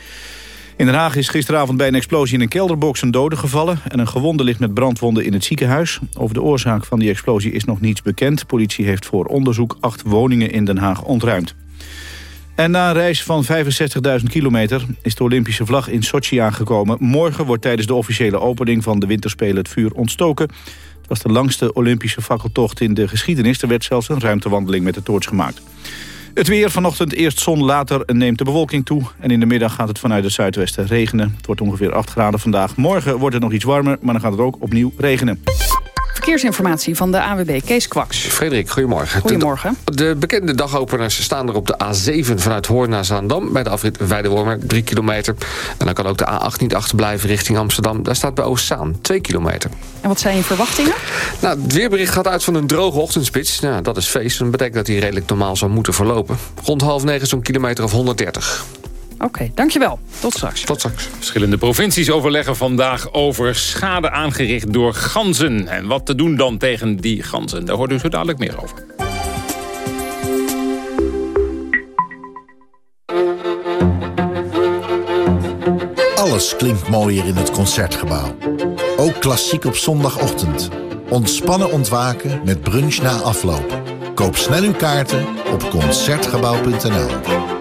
In Den Haag is gisteravond bij een explosie in een kelderbox een dode gevallen... en een gewonde ligt met brandwonden in het ziekenhuis. Over de oorzaak van die explosie is nog niets bekend. Politie heeft voor onderzoek acht woningen in Den Haag ontruimd. En na een reis van 65.000 kilometer is de Olympische vlag in Sochi aangekomen. Morgen wordt tijdens de officiële opening van de winterspelen het vuur ontstoken. Was de langste Olympische fakkeltocht in de geschiedenis. Er werd zelfs een ruimtewandeling met de toorts gemaakt. Het weer vanochtend eerst zon, later neemt de bewolking toe. En in de middag gaat het vanuit het zuidwesten regenen. Het wordt ongeveer 8 graden vandaag. Morgen wordt het nog iets warmer, maar dan gaat het ook opnieuw regenen. Verkeersinformatie van de AWB Kees Kwaks. Frederik, goedemorgen. Goedemorgen. De, de bekende dagopeners staan er op de A7 vanuit Hoorn naar Zaandam... bij de afrit Weidewormer, 3 kilometer. En dan kan ook de A8 niet achterblijven richting Amsterdam. Daar staat bij Oostzaan, 2 kilometer. En wat zijn je verwachtingen? Nou, het weerbericht gaat uit van een droge ochtendspits. Nou, dat is feest. Dat betekent dat hij redelijk normaal zou moeten verlopen. Rond half negen zo'n kilometer of 130. Oké, dankjewel. Tot straks. Tot straks. Verschillende provincies overleggen vandaag over schade aangericht door ganzen. En wat te doen dan tegen die ganzen. Daar hoort u zo dadelijk meer over. Alles klinkt mooier in het Concertgebouw. Ook klassiek op zondagochtend. Ontspannen ontwaken met brunch na afloop. Koop snel uw kaarten op Concertgebouw.nl.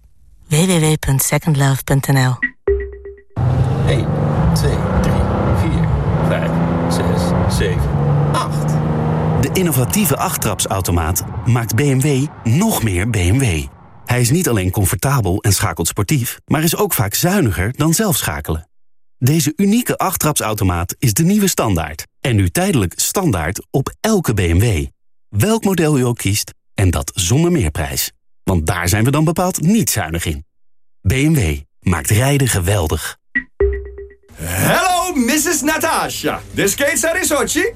www.secondlove.nl 1, 2, 3, 4, 5, 6, 7, 8. De innovatieve achttrapsautomaat maakt BMW nog meer BMW. Hij is niet alleen comfortabel en schakelt sportief... maar is ook vaak zuiniger dan zelf schakelen. Deze unieke achttrapsautomaat is de nieuwe standaard. En nu tijdelijk standaard op elke BMW. Welk model u ook kiest, en dat zonder meerprijs. Want daar zijn we dan bepaald niet zuinig in. BMW maakt rijden geweldig. Hello, Mrs. Natasha. The skates are in Sochi?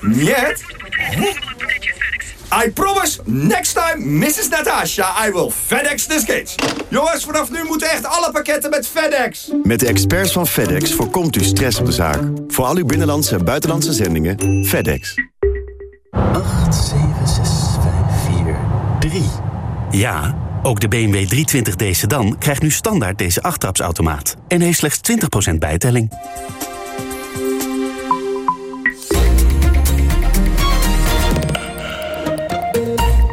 Нет. I promise, next time, Mrs. Natasha, I will FedEx the skates. Jongens, vanaf nu moeten echt alle pakketten met FedEx. Met de experts van FedEx voorkomt u stress op de zaak. Voor al uw binnenlandse en buitenlandse zendingen, FedEx. 8, 7, 6, 5, 4, 3. Ja, ook de BMW 320d sedan krijgt nu standaard deze achttrapsautomaat. En heeft slechts 20% bijtelling.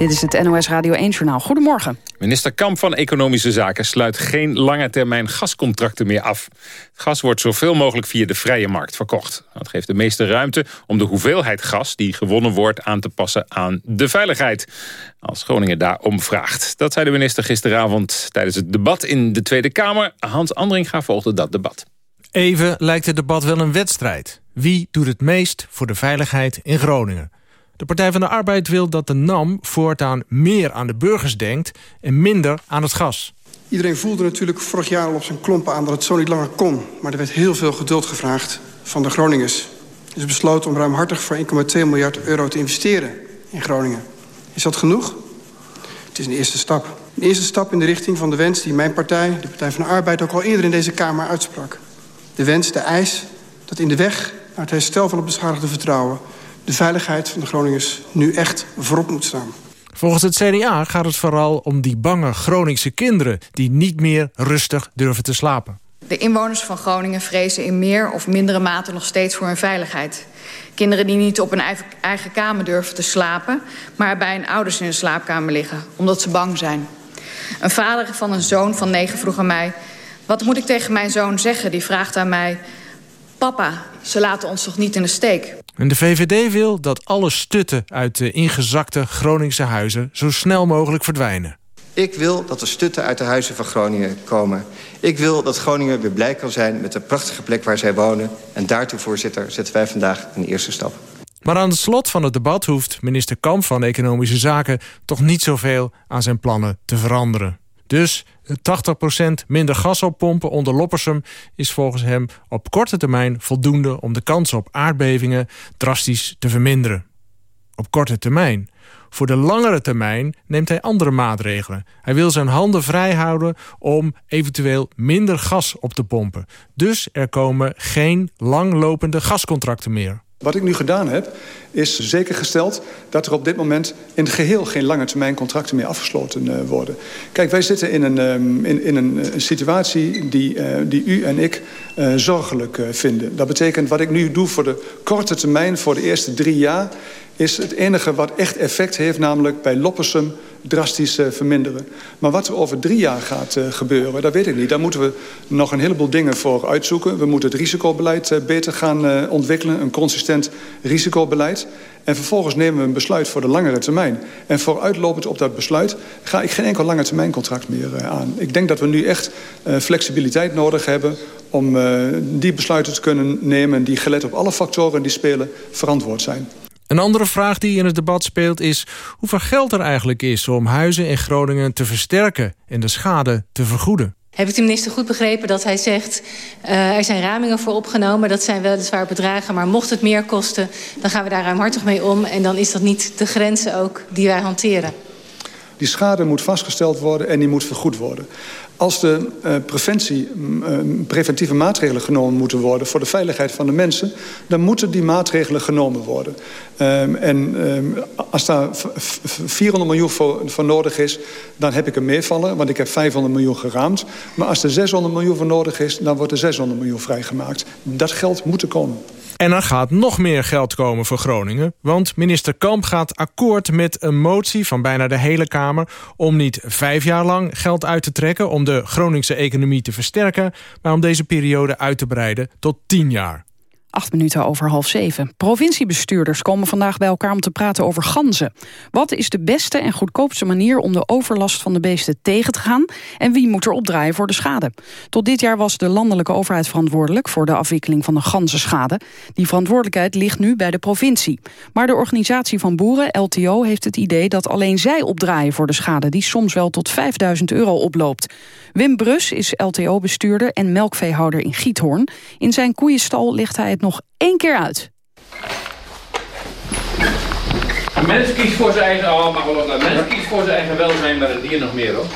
Dit is het NOS Radio 1-journaal. Goedemorgen. Minister Kamp van Economische Zaken sluit geen lange termijn gascontracten meer af. Gas wordt zoveel mogelijk via de vrije markt verkocht. Dat geeft de meeste ruimte om de hoeveelheid gas die gewonnen wordt aan te passen aan de veiligheid. Als Groningen daarom vraagt. Dat zei de minister gisteravond tijdens het debat in de Tweede Kamer. Hans Andringa volgde dat debat. Even lijkt het debat wel een wedstrijd. Wie doet het meest voor de veiligheid in Groningen? De Partij van de Arbeid wil dat de NAM voortaan meer aan de burgers denkt... en minder aan het gas. Iedereen voelde natuurlijk vorig jaar al op zijn klompen aan dat het zo niet langer kon. Maar er werd heel veel geduld gevraagd van de Groningers. Er is besloten om ruimhartig voor 1,2 miljard euro te investeren in Groningen. Is dat genoeg? Het is een eerste stap. Een eerste stap in de richting van de wens die mijn partij, de Partij van de Arbeid... ook al eerder in deze Kamer uitsprak. De wens, de eis, dat in de weg naar het herstel van het beschadigde vertrouwen de veiligheid van de Groningers nu echt voorop moet staan. Volgens het CDA gaat het vooral om die bange Groningse kinderen... die niet meer rustig durven te slapen. De inwoners van Groningen vrezen in meer of mindere mate nog steeds voor hun veiligheid. Kinderen die niet op een eigen kamer durven te slapen... maar bij hun ouders in de slaapkamer liggen, omdat ze bang zijn. Een vader van een zoon van negen vroeg aan mij... wat moet ik tegen mijn zoon zeggen? Die vraagt aan mij... Papa, ze laten ons toch niet in de steek? En de VVD wil dat alle stutten uit de ingezakte Groningse huizen... zo snel mogelijk verdwijnen. Ik wil dat de stutten uit de huizen van Groningen komen. Ik wil dat Groningen weer blij kan zijn met de prachtige plek waar zij wonen. En daartoe, voorzitter, zetten wij vandaag een eerste stap. Maar aan het slot van het debat hoeft minister Kamp van Economische Zaken... toch niet zoveel aan zijn plannen te veranderen. Dus 80% minder gas oppompen onder Loppersum is volgens hem op korte termijn voldoende om de kans op aardbevingen drastisch te verminderen. Op korte termijn. Voor de langere termijn neemt hij andere maatregelen. Hij wil zijn handen vrij houden om eventueel minder gas op te pompen. Dus er komen geen langlopende gascontracten meer. Wat ik nu gedaan heb, is zeker gesteld dat er op dit moment in het geheel geen lange termijn contracten meer afgesloten uh, worden. Kijk, wij zitten in een, um, in, in een, een, situatie die, uh, die u en ik zorgelijk vinden. Dat betekent wat ik nu doe voor de korte termijn, voor de eerste drie jaar, is het enige wat echt effect heeft, namelijk bij Loppersum drastisch uh, verminderen. Maar wat er over drie jaar gaat uh, gebeuren, dat weet ik niet. Daar moeten we nog een heleboel dingen voor uitzoeken. We moeten het risicobeleid uh, beter gaan ontwikkelen, een consistent risicobeleid. En vervolgens nemen we een besluit voor de langere termijn. En vooruitlopend op dat besluit ga ik geen enkel lange termijn contract meer aan. Ik denk dat we nu echt flexibiliteit nodig hebben om die besluiten te kunnen nemen... die gelet op alle factoren die spelen verantwoord zijn. Een andere vraag die in het debat speelt is hoeveel geld er eigenlijk is om huizen in Groningen te versterken en de schade te vergoeden. Heb ik de minister goed begrepen dat hij zegt... Uh, er zijn ramingen voor opgenomen, dat zijn weliswaar bedragen... maar mocht het meer kosten, dan gaan we daar ruimhartig mee om... en dan is dat niet de grenzen ook die wij hanteren. Die schade moet vastgesteld worden en die moet vergoed worden. Als de uh, preventie, uh, preventieve maatregelen genomen moeten worden... voor de veiligheid van de mensen... dan moeten die maatregelen genomen worden. Um, en um, als daar 400 miljoen voor, nodig is... dan heb ik een meevaller, want ik heb 500 miljoen geraamd. Maar als er 600 miljoen voor nodig is... dan wordt er 600 miljoen vrijgemaakt. Dat geld moet er komen. En er gaat nog meer geld komen voor Groningen. Want minister Kamp gaat akkoord met een motie van bijna de hele Kamer... om niet vijf jaar lang geld uit te trekken... om de Groningse economie te versterken... maar om deze periode uit te breiden tot tien jaar. Acht minuten over half zeven. Provinciebestuurders komen vandaag bij elkaar om te praten over ganzen. Wat is de beste en goedkoopste manier om de overlast van de beesten tegen te gaan? En wie moet er opdraaien voor de schade? Tot dit jaar was de landelijke overheid verantwoordelijk voor de afwikkeling van de ganzenschade. Die verantwoordelijkheid ligt nu bij de provincie. Maar de organisatie van boeren, LTO, heeft het idee dat alleen zij opdraaien voor de schade, die soms wel tot 5000 euro oploopt. Wim Brus is LTO-bestuurder en melkveehouder in Giethoorn. In zijn koeienstal ligt hij het nog één keer uit. De mens kiest voor zijn eigen... Oh, mag wel wat. De mens kiest voor zijn eigen welzijn, maar het dier nog meer, hoor.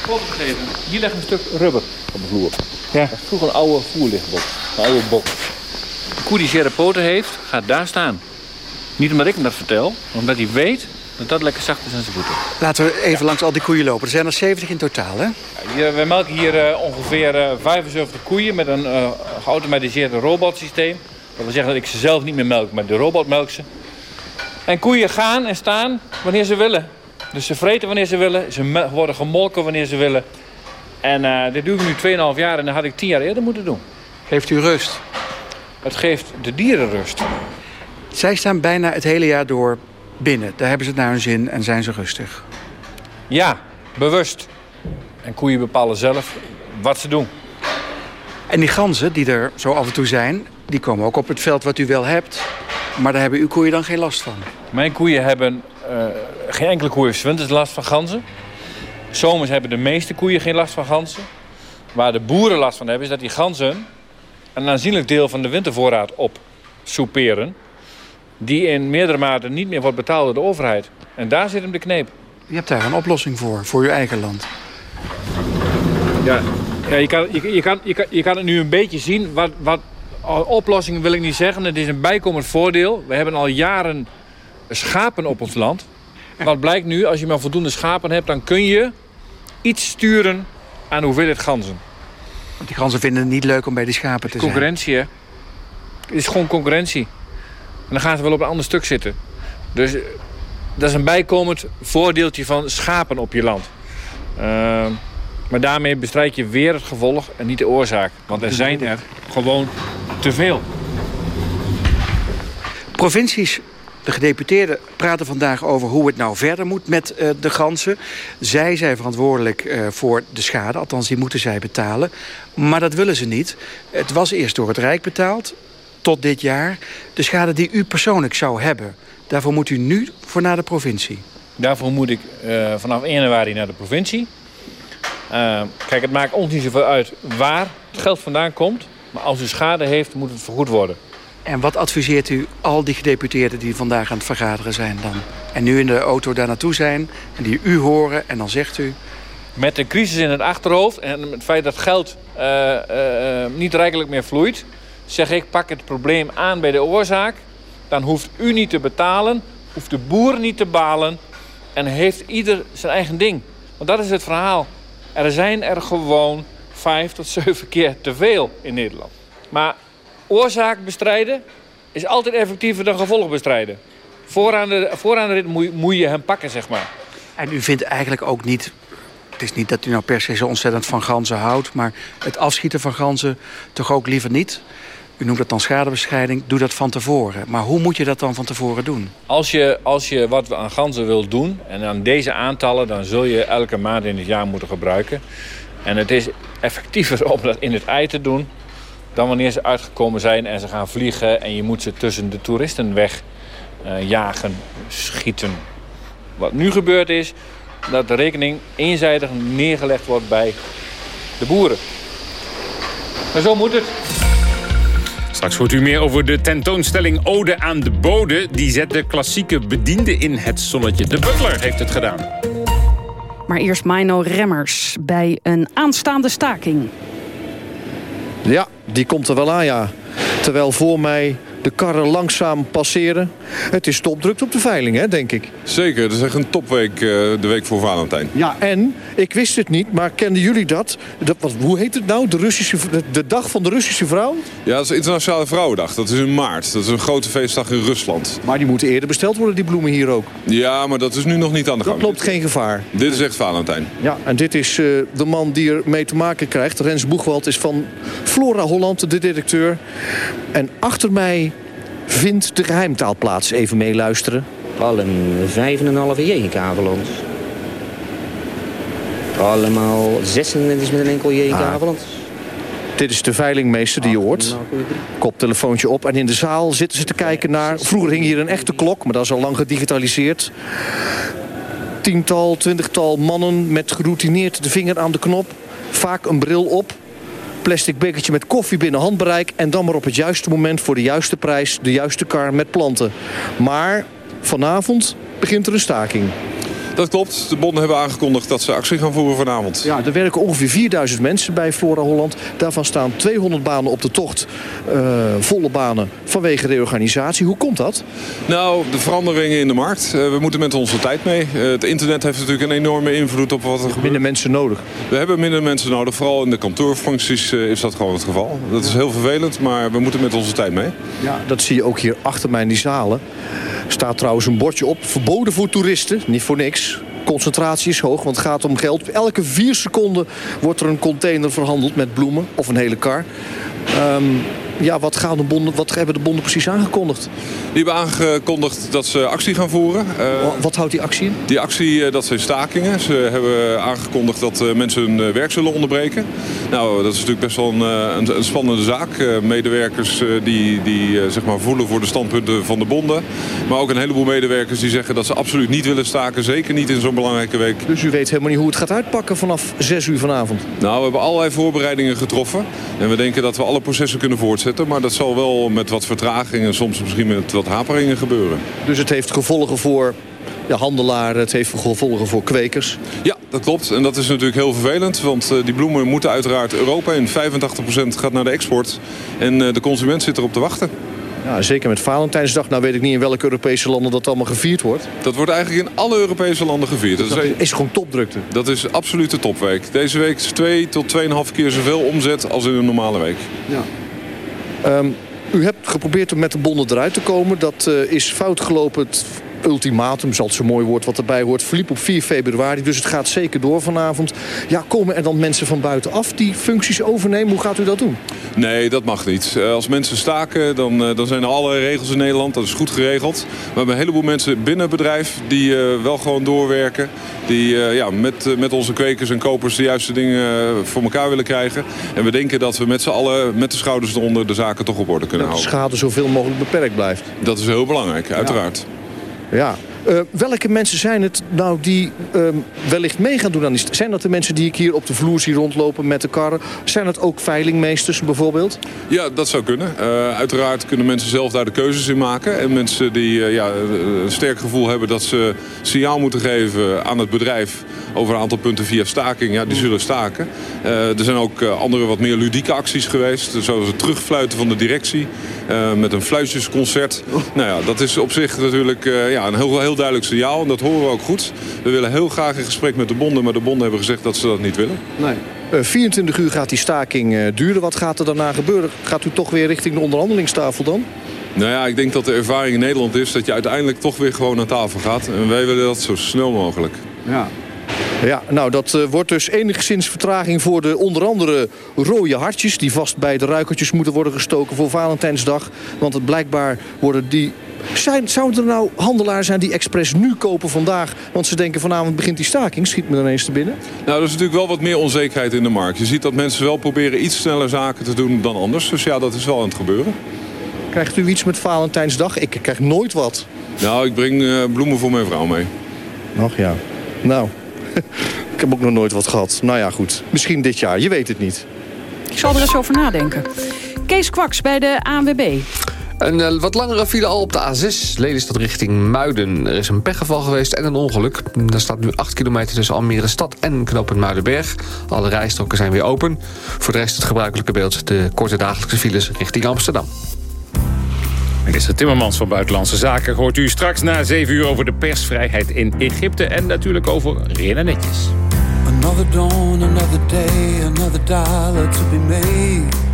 Foto geven. Hier ligt een stuk rubber op de vloer. Ja. Dat is vroeger een oude voerlichtbok. Een oude bok. De koe die zere poten heeft, gaat daar staan. Niet omdat ik hem dat vertel, maar omdat hij weet dat dat lekker zacht is aan zijn voeten. Laten we even langs al die koeien lopen. Er zijn er 70 in totaal, hè? Ja, wij melken hier uh, ongeveer uh, 75 koeien met een uh, geautomatiseerd robotsysteem. Dat wil zeggen dat ik ze zelf niet meer melk, maar de robot melkt ze. En koeien gaan en staan wanneer ze willen. Dus ze vreten wanneer ze willen. Ze worden gemolken wanneer ze willen. En dit doe ik nu 2,5 jaar en dat had ik 10 jaar eerder moeten doen. Geeft u rust? Het geeft de dieren rust. Zij staan bijna het hele jaar door binnen. Daar hebben ze het naar hun zin en zijn ze rustig. Ja, bewust. En koeien bepalen zelf wat ze doen. En die ganzen die er zo af en toe zijn... die komen ook op het veld wat u wel hebt. Maar daar hebben uw koeien dan geen last van? Mijn koeien hebben... Uh, geen enkele koeien heeft winters last van ganzen. Zomers hebben de meeste koeien geen last van ganzen. Waar de boeren last van hebben is dat die ganzen... een aanzienlijk deel van de wintervoorraad op soeperen... die in meerdere maten niet meer wordt betaald door de overheid. En daar zit hem de kneep. Je hebt daar een oplossing voor, voor je eigen land. Ja, ja je, kan, je, je, kan, je, kan, je kan het nu een beetje zien. Wat, wat, oplossing wil ik niet zeggen. Het is een bijkomend voordeel. We hebben al jaren schapen op ons land. Wat blijkt nu, als je maar voldoende schapen hebt... dan kun je iets sturen aan hoeveelheid ganzen. Want die ganzen vinden het niet leuk om bij die schapen te zijn. Concurrentie, hè? Het is gewoon concurrentie. En dan gaan ze wel op een ander stuk zitten. Dus eh, dat is een bijkomend voordeeltje van schapen op je land. Uh, maar daarmee bestrijd je weer het gevolg en niet de oorzaak. Want er zijn er gewoon te veel. Provincies, de gedeputeerden praten vandaag over hoe het nou verder moet met uh, de ganzen. Zij zijn verantwoordelijk uh, voor de schade, althans die moeten zij betalen. Maar dat willen ze niet. Het was eerst door het Rijk betaald, tot dit jaar. De schade die u persoonlijk zou hebben, daarvoor moet u nu voor naar de provincie. Daarvoor moet ik uh, vanaf 1 januari naar de provincie. Uh, kijk, het maakt ons niet zoveel uit waar het geld vandaan komt. Maar als u schade heeft, moet het vergoed worden. En wat adviseert u al die gedeputeerden die vandaag aan het vergaderen zijn dan? En nu in de auto daar naartoe zijn en die u horen en dan zegt u... Met de crisis in het achterhoofd en het feit dat geld uh, uh, niet rijkelijk meer vloeit... zeg ik, pak het probleem aan bij de oorzaak. Dan hoeft u niet te betalen, hoeft de boer niet te balen... en heeft ieder zijn eigen ding. Want dat is het verhaal. Er zijn er gewoon vijf tot zeven keer te veel in Nederland. Maar oorzaak bestrijden is altijd effectiever dan gevolg bestrijden. Vooraan de, vooraan de rit moet, je hem pakken, zeg maar. En u vindt eigenlijk ook niet... Het is niet dat u nou per se zo ontzettend van ganzen houdt... maar het afschieten van ganzen toch ook liever niet? U noemt dat dan schadebescheiding. Doe dat van tevoren. Maar hoe moet je dat dan van tevoren doen? Als je, als je wat we aan ganzen wil doen en aan deze aantallen... dan zul je elke maand in het jaar moeten gebruiken. En het is effectiever om dat in het ei te doen... dan wanneer ze uitgekomen zijn en ze gaan vliegen... en je moet ze tussen de toeristen weg uh, jagen, schieten. Wat nu gebeurd is, dat de rekening eenzijdig neergelegd wordt bij de boeren. Maar zo moet het. Straks hoort u meer over de tentoonstelling Ode aan de Bode. Die zet de klassieke bediende in het zonnetje. De butler heeft het gedaan. Maar eerst Mino Remmers bij een aanstaande staking. Ja, die komt er wel aan, ja. Terwijl voor mij de karren langzaam passeren. Het is topdrukt op de veiling, hè, denk ik. Zeker, het is echt een topweek, uh, de week voor Valentijn. Ja, en, ik wist het niet, maar kenden jullie dat? De, wat, hoe heet het nou? De, Russische, de, de, dag van de Russische vrouw? Ja, dat is de Internationale Vrouwendag. Dat is in maart. Dat is een grote feestdag in Rusland. Maar die moeten eerder besteld worden, die bloemen hier ook. Ja, maar dat is nu nog niet aan de gang. Dat loopt geen gevaar. Dit is echt Valentijn. Ja, en dit is uh, de man die er mee te maken krijgt. Rens Boegwald is van Flora Holland, de directeur. En achter mij vindt de geheimtaal plaats. Even meeluisteren. Al een vijf en een halve JK voor ons. Allemaal zes en het is met een enkel JK ah. Dit is de veilingmeester die je hoort. Koptelefoontje op. En in de zaal zitten ze te kijken naar... Vroeger hing hier een echte klok, maar dat is al lang gedigitaliseerd. Tiental, twintigtal mannen met geroutineerd de vinger aan de knop. Vaak een bril op plastic bekertje met koffie binnen handbereik... en dan maar op het juiste moment voor de juiste prijs de juiste kar met planten. Maar vanavond begint er een staking. Dat klopt. De bonden hebben aangekondigd dat ze actie gaan voeren vanavond. Ja, er werken ongeveer 4000 mensen bij Flora Holland. Daarvan staan 200 banen op de tocht. Uh, volle banen vanwege reorganisatie. Hoe komt dat? Nou, de veranderingen in de markt. Uh, we moeten met onze tijd mee. Uh, het internet heeft natuurlijk een enorme invloed op wat er gebeurt. Minder mensen nodig? We hebben minder mensen nodig. Vooral in de kantoorfuncties is dat gewoon het geval. Dat is heel vervelend, maar we moeten met onze tijd mee. Ja, dat zie je ook hier achter mij in die zalen staat trouwens een bordje op. Verboden voor toeristen, niet voor niks. Concentratie is hoog, want het gaat om geld. Elke vier seconden wordt er een container verhandeld met bloemen of een hele kar. Ehm, ja, wat, gaan de bonden, wat hebben de bonden precies aangekondigd? Die hebben aangekondigd dat ze actie gaan voeren. Uh, wat houdt die actie in? Die actie, uh, dat zijn stakingen. Ze hebben aangekondigd dat uh, mensen hun werk zullen onderbreken. Nou, dat is natuurlijk best wel een, een, een spannende zaak. medewerkers die, die zeg maar voelen voor de standpunten van de bonden. Maar ook een heleboel medewerkers die zeggen dat ze absoluut niet willen staken. Zeker niet in zo'n belangrijke week. Dus u weet helemaal niet hoe het gaat uitpakken vanaf 6 uur vanavond? Nou, we hebben allerlei voorbereidingen getroffen. En we denken dat we alle processen kunnen voortzetten. Maar dat zal wel met wat vertraging en soms misschien met wat haperingen gebeuren. Dus het heeft gevolgen voor ja, handelaren, het heeft gevolgen voor kwekers. Ja, dat klopt. En dat is natuurlijk heel vervelend. Want uh, die bloemen moeten uiteraard Europa in. 85% gaat naar de export. En uh, de consument zit erop te wachten. Ja, zeker met Valentijnsdag. Nou weet ik niet in welke Europese landen dat allemaal gevierd wordt. Dat wordt eigenlijk in alle Europese landen gevierd. Dat, is, is, gewoon topdrukte. Dat is absoluut de topweek. Deze week is 2 tot 2,5 keer zoveel omzet als in een normale week. Ja. Um, u hebt geprobeerd om met de bonden eruit te komen. Dat uh, is fout gelopen. Ultimatum, zal het zo mooi woord wat erbij hoort... verliep op 4 februari, dus het gaat zeker door vanavond. Ja, komen er dan mensen van buitenaf die functies overnemen? Hoe gaat u dat doen? Nee, dat mag niet. Eh, als mensen staken, dan, eh, dan zijn er alle regels in Nederland. Dat is goed geregeld. We hebben een heleboel mensen binnen het bedrijf die wel gewoon doorwerken. Die ja, met, met onze kwekers en kopers de juiste dingen voor elkaar willen krijgen. En we denken dat we met z'n allen, met de schouders eronder, de zaken toch op orde kunnen dat houden. de schade zoveel mogelijk beperkt blijft. Dat is heel belangrijk, uiteraard. Ja. Ja. Uh, welke mensen zijn het nou die uh, wellicht mee gaan doen aan die... Zijn dat de mensen die ik hier op de vloer zie rondlopen met de karren? Zijn het ook veilingmeesters bijvoorbeeld? Ja, dat zou kunnen. Uh, uiteraard kunnen mensen zelf daar de keuzes in maken. En mensen die ja, een sterk gevoel hebben dat ze signaal moeten geven aan het bedrijf... over een aantal punten via staking, ja, die zullen staken. er zijn ook andere wat meer ludieke acties geweest. Zoals het terugfluiten van de directie. met een fluitjesconcert. Nou ja, dat is op zich natuurlijk ja, een heel, heel duidelijk signaal. En dat horen we ook goed. We willen heel graag in gesprek met de bonden. Maar de bonden hebben gezegd dat ze dat niet willen. Nee. Uh, 24 uur gaat die staking uh, duren. Wat gaat er daarna gebeuren? Gaat u toch weer richting de onderhandelingstafel dan? Nou ja, ik denk dat de ervaring in Nederland is dat je uiteindelijk toch weer gewoon aan tafel gaat. En wij willen dat zo snel mogelijk. Ja. Ja, nou dat uh, wordt dus enigszins vertraging voor de onder andere rode hartjes... die vast bij de ruikertjes moeten worden gestoken voor Valentijnsdag. Want het blijkbaar worden die zijn, zouden er nou handelaars zijn die expres nu kopen vandaag... want ze denken vanavond begint die staking, schiet me dan eens te binnen? Nou, er is natuurlijk wel wat meer onzekerheid in de markt. Je ziet dat mensen wel proberen iets sneller zaken te doen dan anders. Dus ja, dat is wel aan het gebeuren. Krijgt u iets met Valentijnsdag? Ik krijg nooit wat. Nou, ik breng uh, bloemen voor mijn vrouw mee. Ach ja. Nou, ik heb ook nog nooit wat gehad. Nou ja, goed. Misschien dit jaar. Je weet het niet. Ik zal er eens over nadenken. Kees Kwaks bij de ANWB. Een uh, wat langere file al op de A6, Lelystad richting Muiden. Er is een pechgeval geweest en een ongeluk. Er staat nu 8 kilometer tussen Almere Stad en knooppunt Muidenberg. Alle rijstroken zijn weer open. Voor de rest het gebruikelijke beeld de korte dagelijkse files richting Amsterdam. Minister Timmermans van Buitenlandse Zaken hoort u straks na 7 uur over de persvrijheid in Egypte en natuurlijk over Rena Netjes. Another dawn, another day, another dollar to be made.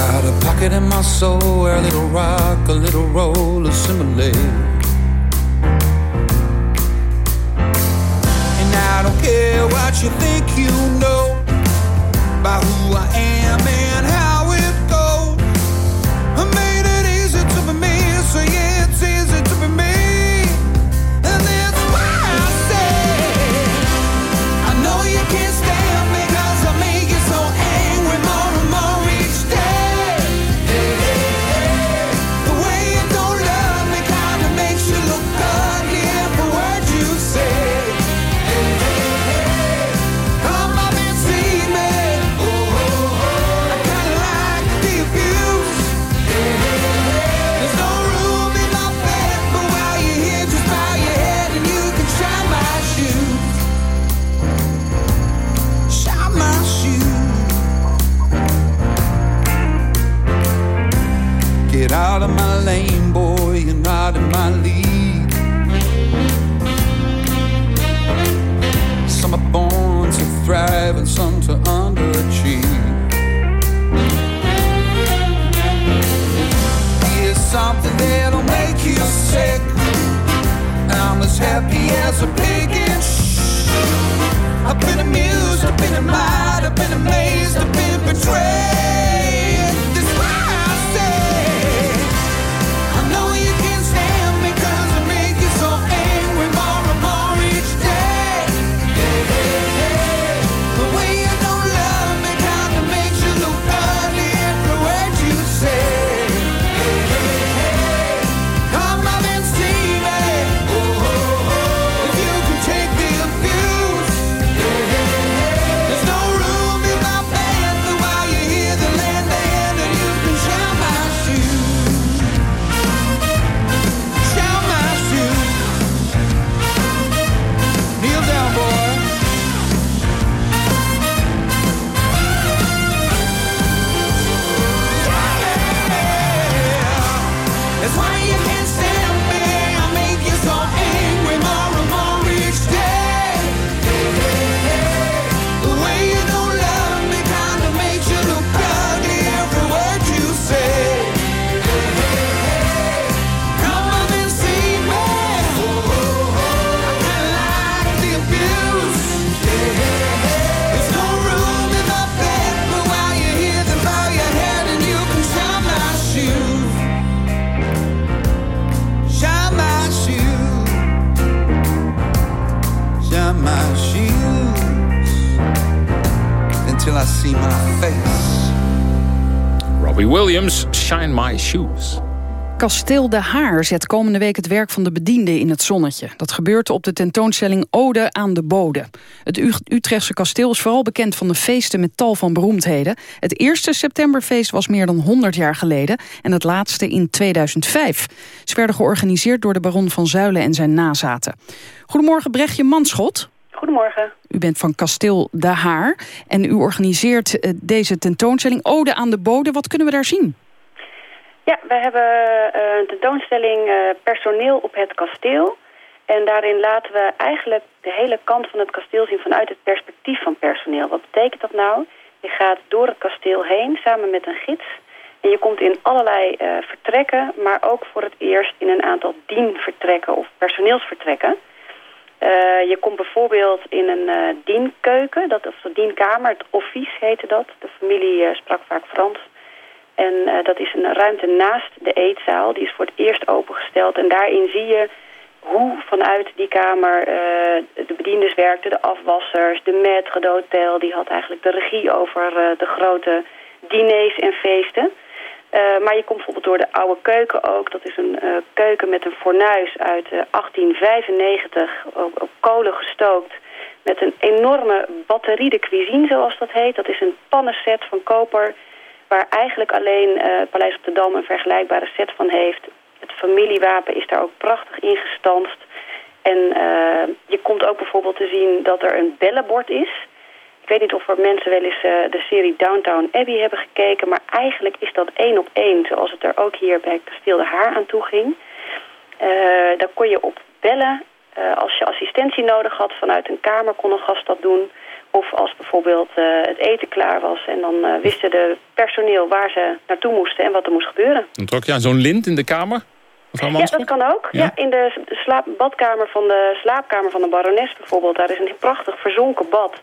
Got a pocket in my soul where a little rock, a little roll assimilate. And I don't care what you think you know about who I am and how. Get out of my lane, boy, you're not in my league. Some are born to thrive and some to underachieve. Here's something that'll make you sick. I'm as happy as a pig in shh. I've been amused, I've been admired, I've been amazed, I've been betrayed. I see my face. Robbie Williams, Shine My Shoes. Kasteel De Haar zet komende week het werk van de bedienden in het zonnetje. Dat gebeurt op de tentoonstelling Ode aan de Bode. Het Utrechtse kasteel is vooral bekend van de feesten met tal van beroemdheden. Het eerste septemberfeest was meer dan 100 jaar geleden en het laatste in 2005. Ze werden georganiseerd door de baron van Zuilen en zijn nazaten. Goedemorgen Brechtje Manschot. Goedemorgen. U bent van Kasteel De Haar en u organiseert eh, deze tentoonstelling Ode aan de Bode. Wat kunnen we daar zien? Ja, we hebben eh, een tentoonstelling eh, personeel op het kasteel. En daarin laten we eigenlijk de hele kant van het kasteel zien vanuit het perspectief van personeel. Wat betekent dat nou? Je gaat door het kasteel heen samen met een gids. En je komt in allerlei vertrekken, maar ook voor het eerst in een aantal dienvertrekken of personeelsvertrekken. Eh, je komt bijvoorbeeld in een eh, dienkeuken, dat, of de dienkamer, het office heette dat. De familie eh, sprak vaak Frans. En dat is een ruimte naast de eetzaal. Die is voor het eerst opengesteld. En daarin zie je hoe vanuit die kamer de bediendes werkten. De afwassers, de maître d'hôtel. Die had eigenlijk de regie over de grote diners en feesten. Eh, maar je komt bijvoorbeeld door de oude keuken ook. Dat is een eh, keuken met een fornuis uit eh, 1895 op, op kolen gestookt. Met een enorme batterie de cuisine, zoals dat heet. Dat is een pannenset van koper waar eigenlijk alleen eh, Paleis op de Dam een vergelijkbare set van heeft. Het familiewapen is daar ook prachtig ingestanst. En eh, je komt ook bijvoorbeeld te zien dat er een bellenbord is. Ik weet niet of er mensen wel eens eh, de serie Downtown Abbey hebben gekeken... maar eigenlijk is dat één op één, zoals het er ook hier bij Kasteel de Haar aan toe ging. Eh, daar kon je op bellen. Eh, als je assistentie nodig had vanuit een kamer kon een gast dat doen... Of als bijvoorbeeld het eten klaar was en dan wisten de personeel waar ze naartoe moesten en wat er moest gebeuren. Dan trok je aan zo'n lint in de kamer? Ja, dat kan ook. Ja? in de slaap badkamer van de slaapkamer van de barones bijvoorbeeld. Daar is een prachtig verzonken bad.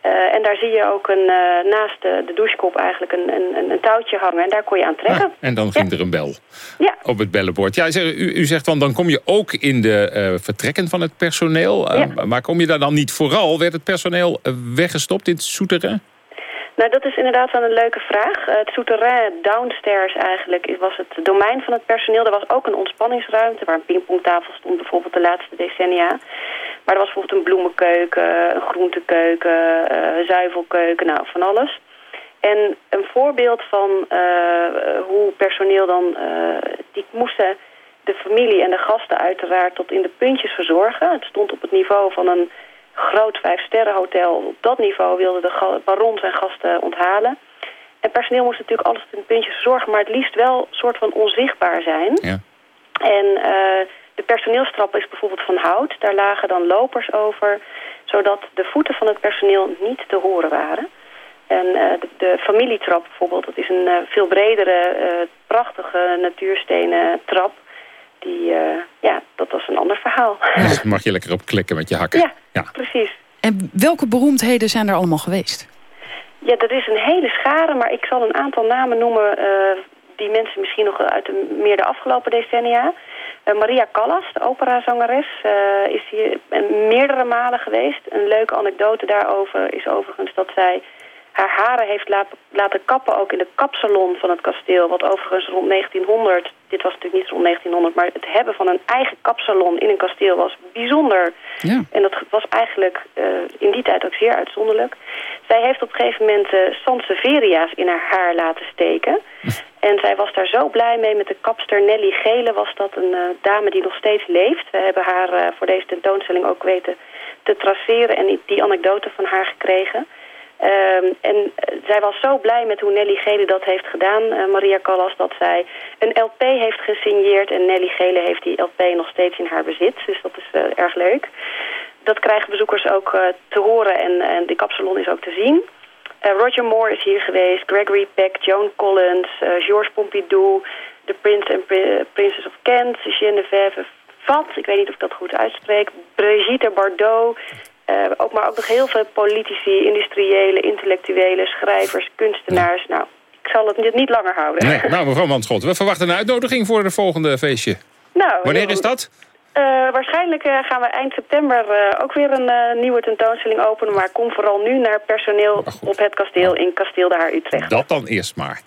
Eh, en daar zie je ook een, eh, naast de, de douchekop eigenlijk een, een, een, touwtje hangen. En daar kon je aan trekken. En dan ging er een bel Ja. op het bellenbord. Ja, u, u zegt dan, dan kom je ook in de eh, vertrekken van het personeel. Maar kom je daar dan niet vooral? Werd het personeel weggestopt in het souterrain? Nou, dat is inderdaad wel een leuke vraag. Het souterrain downstairs eigenlijk was het domein van het personeel. Er was ook een ontspanningsruimte waar een pingpongtafel stond bijvoorbeeld de laatste decennia. Maar er was bijvoorbeeld een bloemenkeuken, een groentekeuken, eh, zuivelkeuken, nou van alles. En een voorbeeld van eh, hoe personeel dan, eh, die moesten de familie en de gasten uiteraard tot in de puntjes verzorgen. Het stond op het niveau van een groot vijfsterrenhotel. Op dat niveau wilden de baron zijn gasten onthalen. En personeel moest natuurlijk alles in puntjes verzorgen, maar het liefst wel soort van onzichtbaar zijn. Ja. En de personeelstrap is bijvoorbeeld van hout. Daar lagen dan lopers over, zodat de voeten van het personeel niet te horen waren. En eh, de, de familietrap bijvoorbeeld, dat is een eh, veel bredere, eh, prachtige natuurstenen trap. die, eh, ja, dat was een ander verhaal. Dus mag je lekker op klikken met je hakken. Ja, precies. En welke beroemdheden zijn er allemaal geweest? Ja, dat is een hele schare, maar ik zal een aantal namen noemen... eh, die mensen misschien nog uit de, meer de afgelopen decennia. Eh, Maria Callas, de operazangeres, eh, is hier meerdere malen geweest. Een leuke anekdote daarover is overigens dat zij haar haren heeft laten, kappen... ook in de kapsalon van het kasteel. Wat overigens rond 1900, dit was natuurlijk niet rond 1900... maar het hebben van een eigen kapsalon in een kasteel was bijzonder. Ja. En dat was eigenlijk eh, in die tijd ook zeer uitzonderlijk. Zij heeft op een gegeven moment uh, Sanseveria's in haar haar laten steken. En zij was daar zo blij mee met de kapster Nelly Gele. Was dat een uh, dame die nog steeds leeft. We hebben haar uh, voor deze tentoonstelling ook weten te traceren en die anekdote van haar gekregen. Um, en zij was zo blij met hoe Nelly Gele dat heeft gedaan, Maria Callas, dat zij een LP heeft gesigneerd. En Nelly Gele heeft die LP nog steeds in haar bezit. Dus dat is erg leuk dat krijgen bezoekers ook te horen en, en de kapsalon is ook te zien. Roger Moore is hier geweest, Gregory Peck, Joan Collins, Georges Pompidou, de Prince and Pri Princess of Kent, Geneviève Vat, ik weet niet of dat goed uitspreek, Brigitte Bardot, ook, maar ook nog heel veel politici, industriële, intellectuelen, schrijvers, kunstenaars. Nou, ik zal het niet langer houden. Nee, nou mevrouw Manschot, we verwachten een uitnodiging voor het volgende feestje. Nou, Wanneer is dat? Uh, waarschijnlijk uh, gaan we eind september uh, ook weer een nieuwe tentoonstelling openen. Maar kom vooral nu naar personeel op het kasteel in Kasteel de Haar Utrecht. Dat dan eerst maar.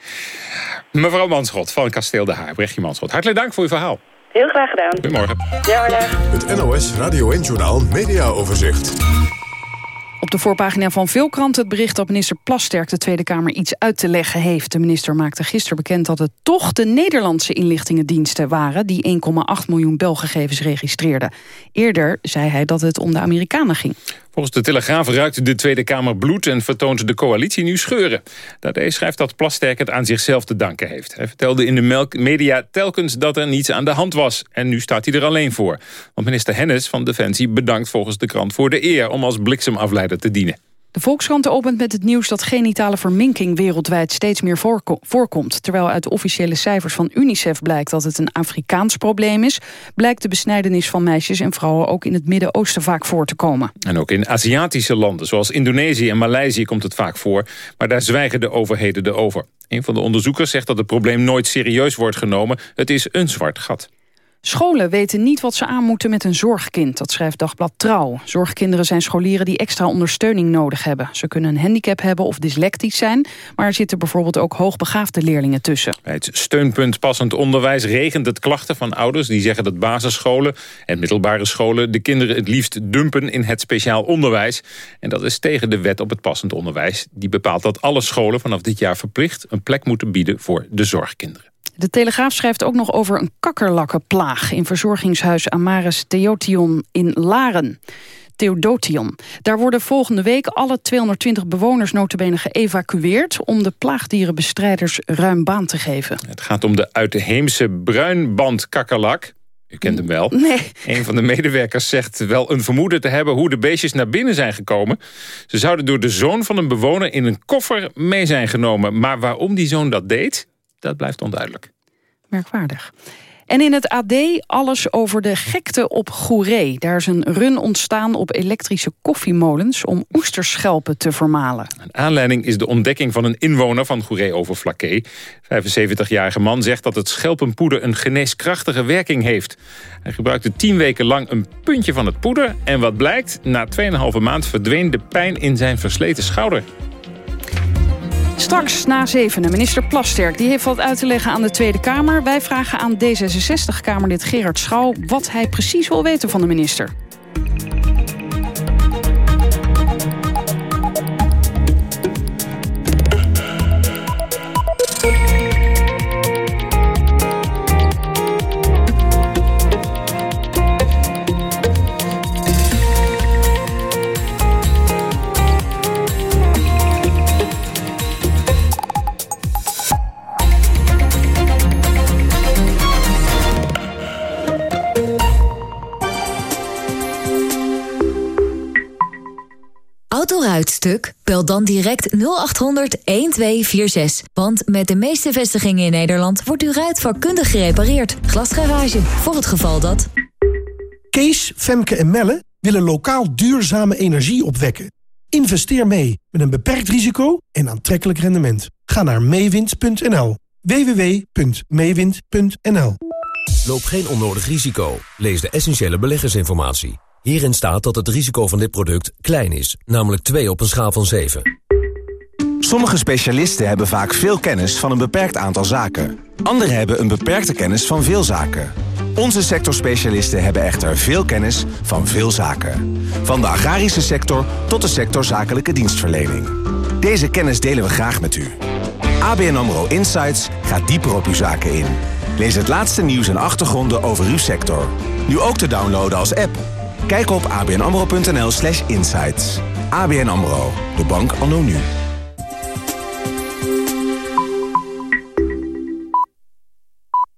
Mevrouw Manschot van Kasteel de Haar, Brechtje Manschot. Hartelijk dank voor uw verhaal. Heel graag gedaan. Goedemorgen. Ja, hoor, Het NOS Radio 1 Journaal Media Overzicht. Op de voorpagina van veel kranten het bericht dat minister Plasterk de Tweede Kamer iets uit te leggen heeft. De minister maakte gisteren bekend dat het toch de Nederlandse inlichtingendiensten waren die 1,8 miljoen belgegevens registreerden. Eerder zei hij dat het om de Amerikanen ging. Volgens de Telegraaf ruikt de Tweede Kamer bloed en vertoont de coalitie nu scheuren. Daarmee schrijft dat Plasterk het aan zichzelf te danken heeft. Hij vertelde in de media telkens dat er niets aan de hand was. En nu staat hij er alleen voor. Want minister Hennis van Defensie bedankt volgens de krant voor de eer... om als bliksemafleider te dienen. De Volkskrant opent met het nieuws dat genitale verminking wereldwijd steeds meer voorko voorkomt. Terwijl uit de officiële cijfers van UNICEF blijkt dat het een Afrikaans probleem is, blijkt de besnijdenis van meisjes en vrouwen ook in het Midden-Oosten vaak voor te komen. En ook in Aziatische landen zoals Indonesië en Maleisië komt het vaak voor, maar daar zwijgen de overheden erover. Een van de onderzoekers zegt dat het probleem nooit serieus wordt genomen. Het is een zwart gat. Scholen weten niet wat ze aan moeten met een zorgkind, dat schrijft Dagblad Trouw. Zorgkinderen zijn scholieren die extra ondersteuning nodig hebben. Ze kunnen een handicap hebben of dyslectisch zijn, maar er zitten bijvoorbeeld ook hoogbegaafde leerlingen tussen. Bij het steunpunt passend onderwijs regent het klachten van ouders die zeggen dat basisscholen en middelbare scholen de kinderen het liefst dumpen in het speciaal onderwijs. En dat is tegen de wet op het passend onderwijs. Die bepaalt dat alle scholen vanaf dit jaar verplicht een plek moeten bieden voor de zorgkinderen. De Telegraaf schrijft ook nog over een kakkerlakkenplaag... in verzorgingshuis Amaris Theotion in Laren. Theodotion. Daar worden volgende week alle 220 bewoners notabene geëvacueerd... om de plaagdierenbestrijders ruim baan te geven. Het gaat om de uitheemse bruinbandkakkerlak. U kent hem wel. Nee. Een van de medewerkers zegt wel een vermoeden te hebben... hoe de beestjes naar binnen zijn gekomen. Ze zouden door de zoon van een bewoner in een koffer mee zijn genomen. Maar waarom die zoon dat deed, dat blijft onduidelijk. Merkwaardig. En in het AD alles over de gekte op Goeree. Daar is een run ontstaan op elektrische koffiemolens... om oesterschelpen te vermalen. Een aanleiding is de ontdekking van een inwoner van Goeree over Flaké. 75-jarige man zegt dat het schelpenpoeder een geneeskrachtige werking heeft. Hij gebruikte tien weken lang een puntje van het poeder... en wat blijkt, na 2,5 maand verdween de pijn in zijn versleten schouder. Straks na zevenen, minister Plasterk die heeft wat uit te leggen aan de Tweede Kamer. Wij vragen aan D66-Kamerlid Gerard Schouw wat hij precies wil weten van de minister. Autoruitstuk? Bel dan direct 0800 1246. Want met de meeste vestigingen in Nederland wordt uw ruit vakkundig gerepareerd. Glasgarage, voor het geval dat... Kees, Femke en Melle willen lokaal duurzame energie opwekken. Investeer mee met een beperkt risico en aantrekkelijk rendement. Ga naar meewind.nl. www.meewind.nl Loop geen onnodig risico. Lees de essentiële beleggersinformatie. Hierin staat dat het risico van dit product klein is, namelijk 2 op een schaal van 7. Sommige specialisten hebben vaak veel kennis van een beperkt aantal zaken. Anderen hebben een beperkte kennis van veel zaken. Onze sectorspecialisten hebben echter veel kennis van veel zaken. Van de agrarische sector tot de sector zakelijke dienstverlening. Deze kennis delen we graag met u. ABN AMRO Insights gaat dieper op uw zaken in. Lees het laatste nieuws en achtergronden over uw sector. Nu ook te downloaden als app. Kijk op abnamro.nl slash insights. ABN AMRO, de bank anno nu.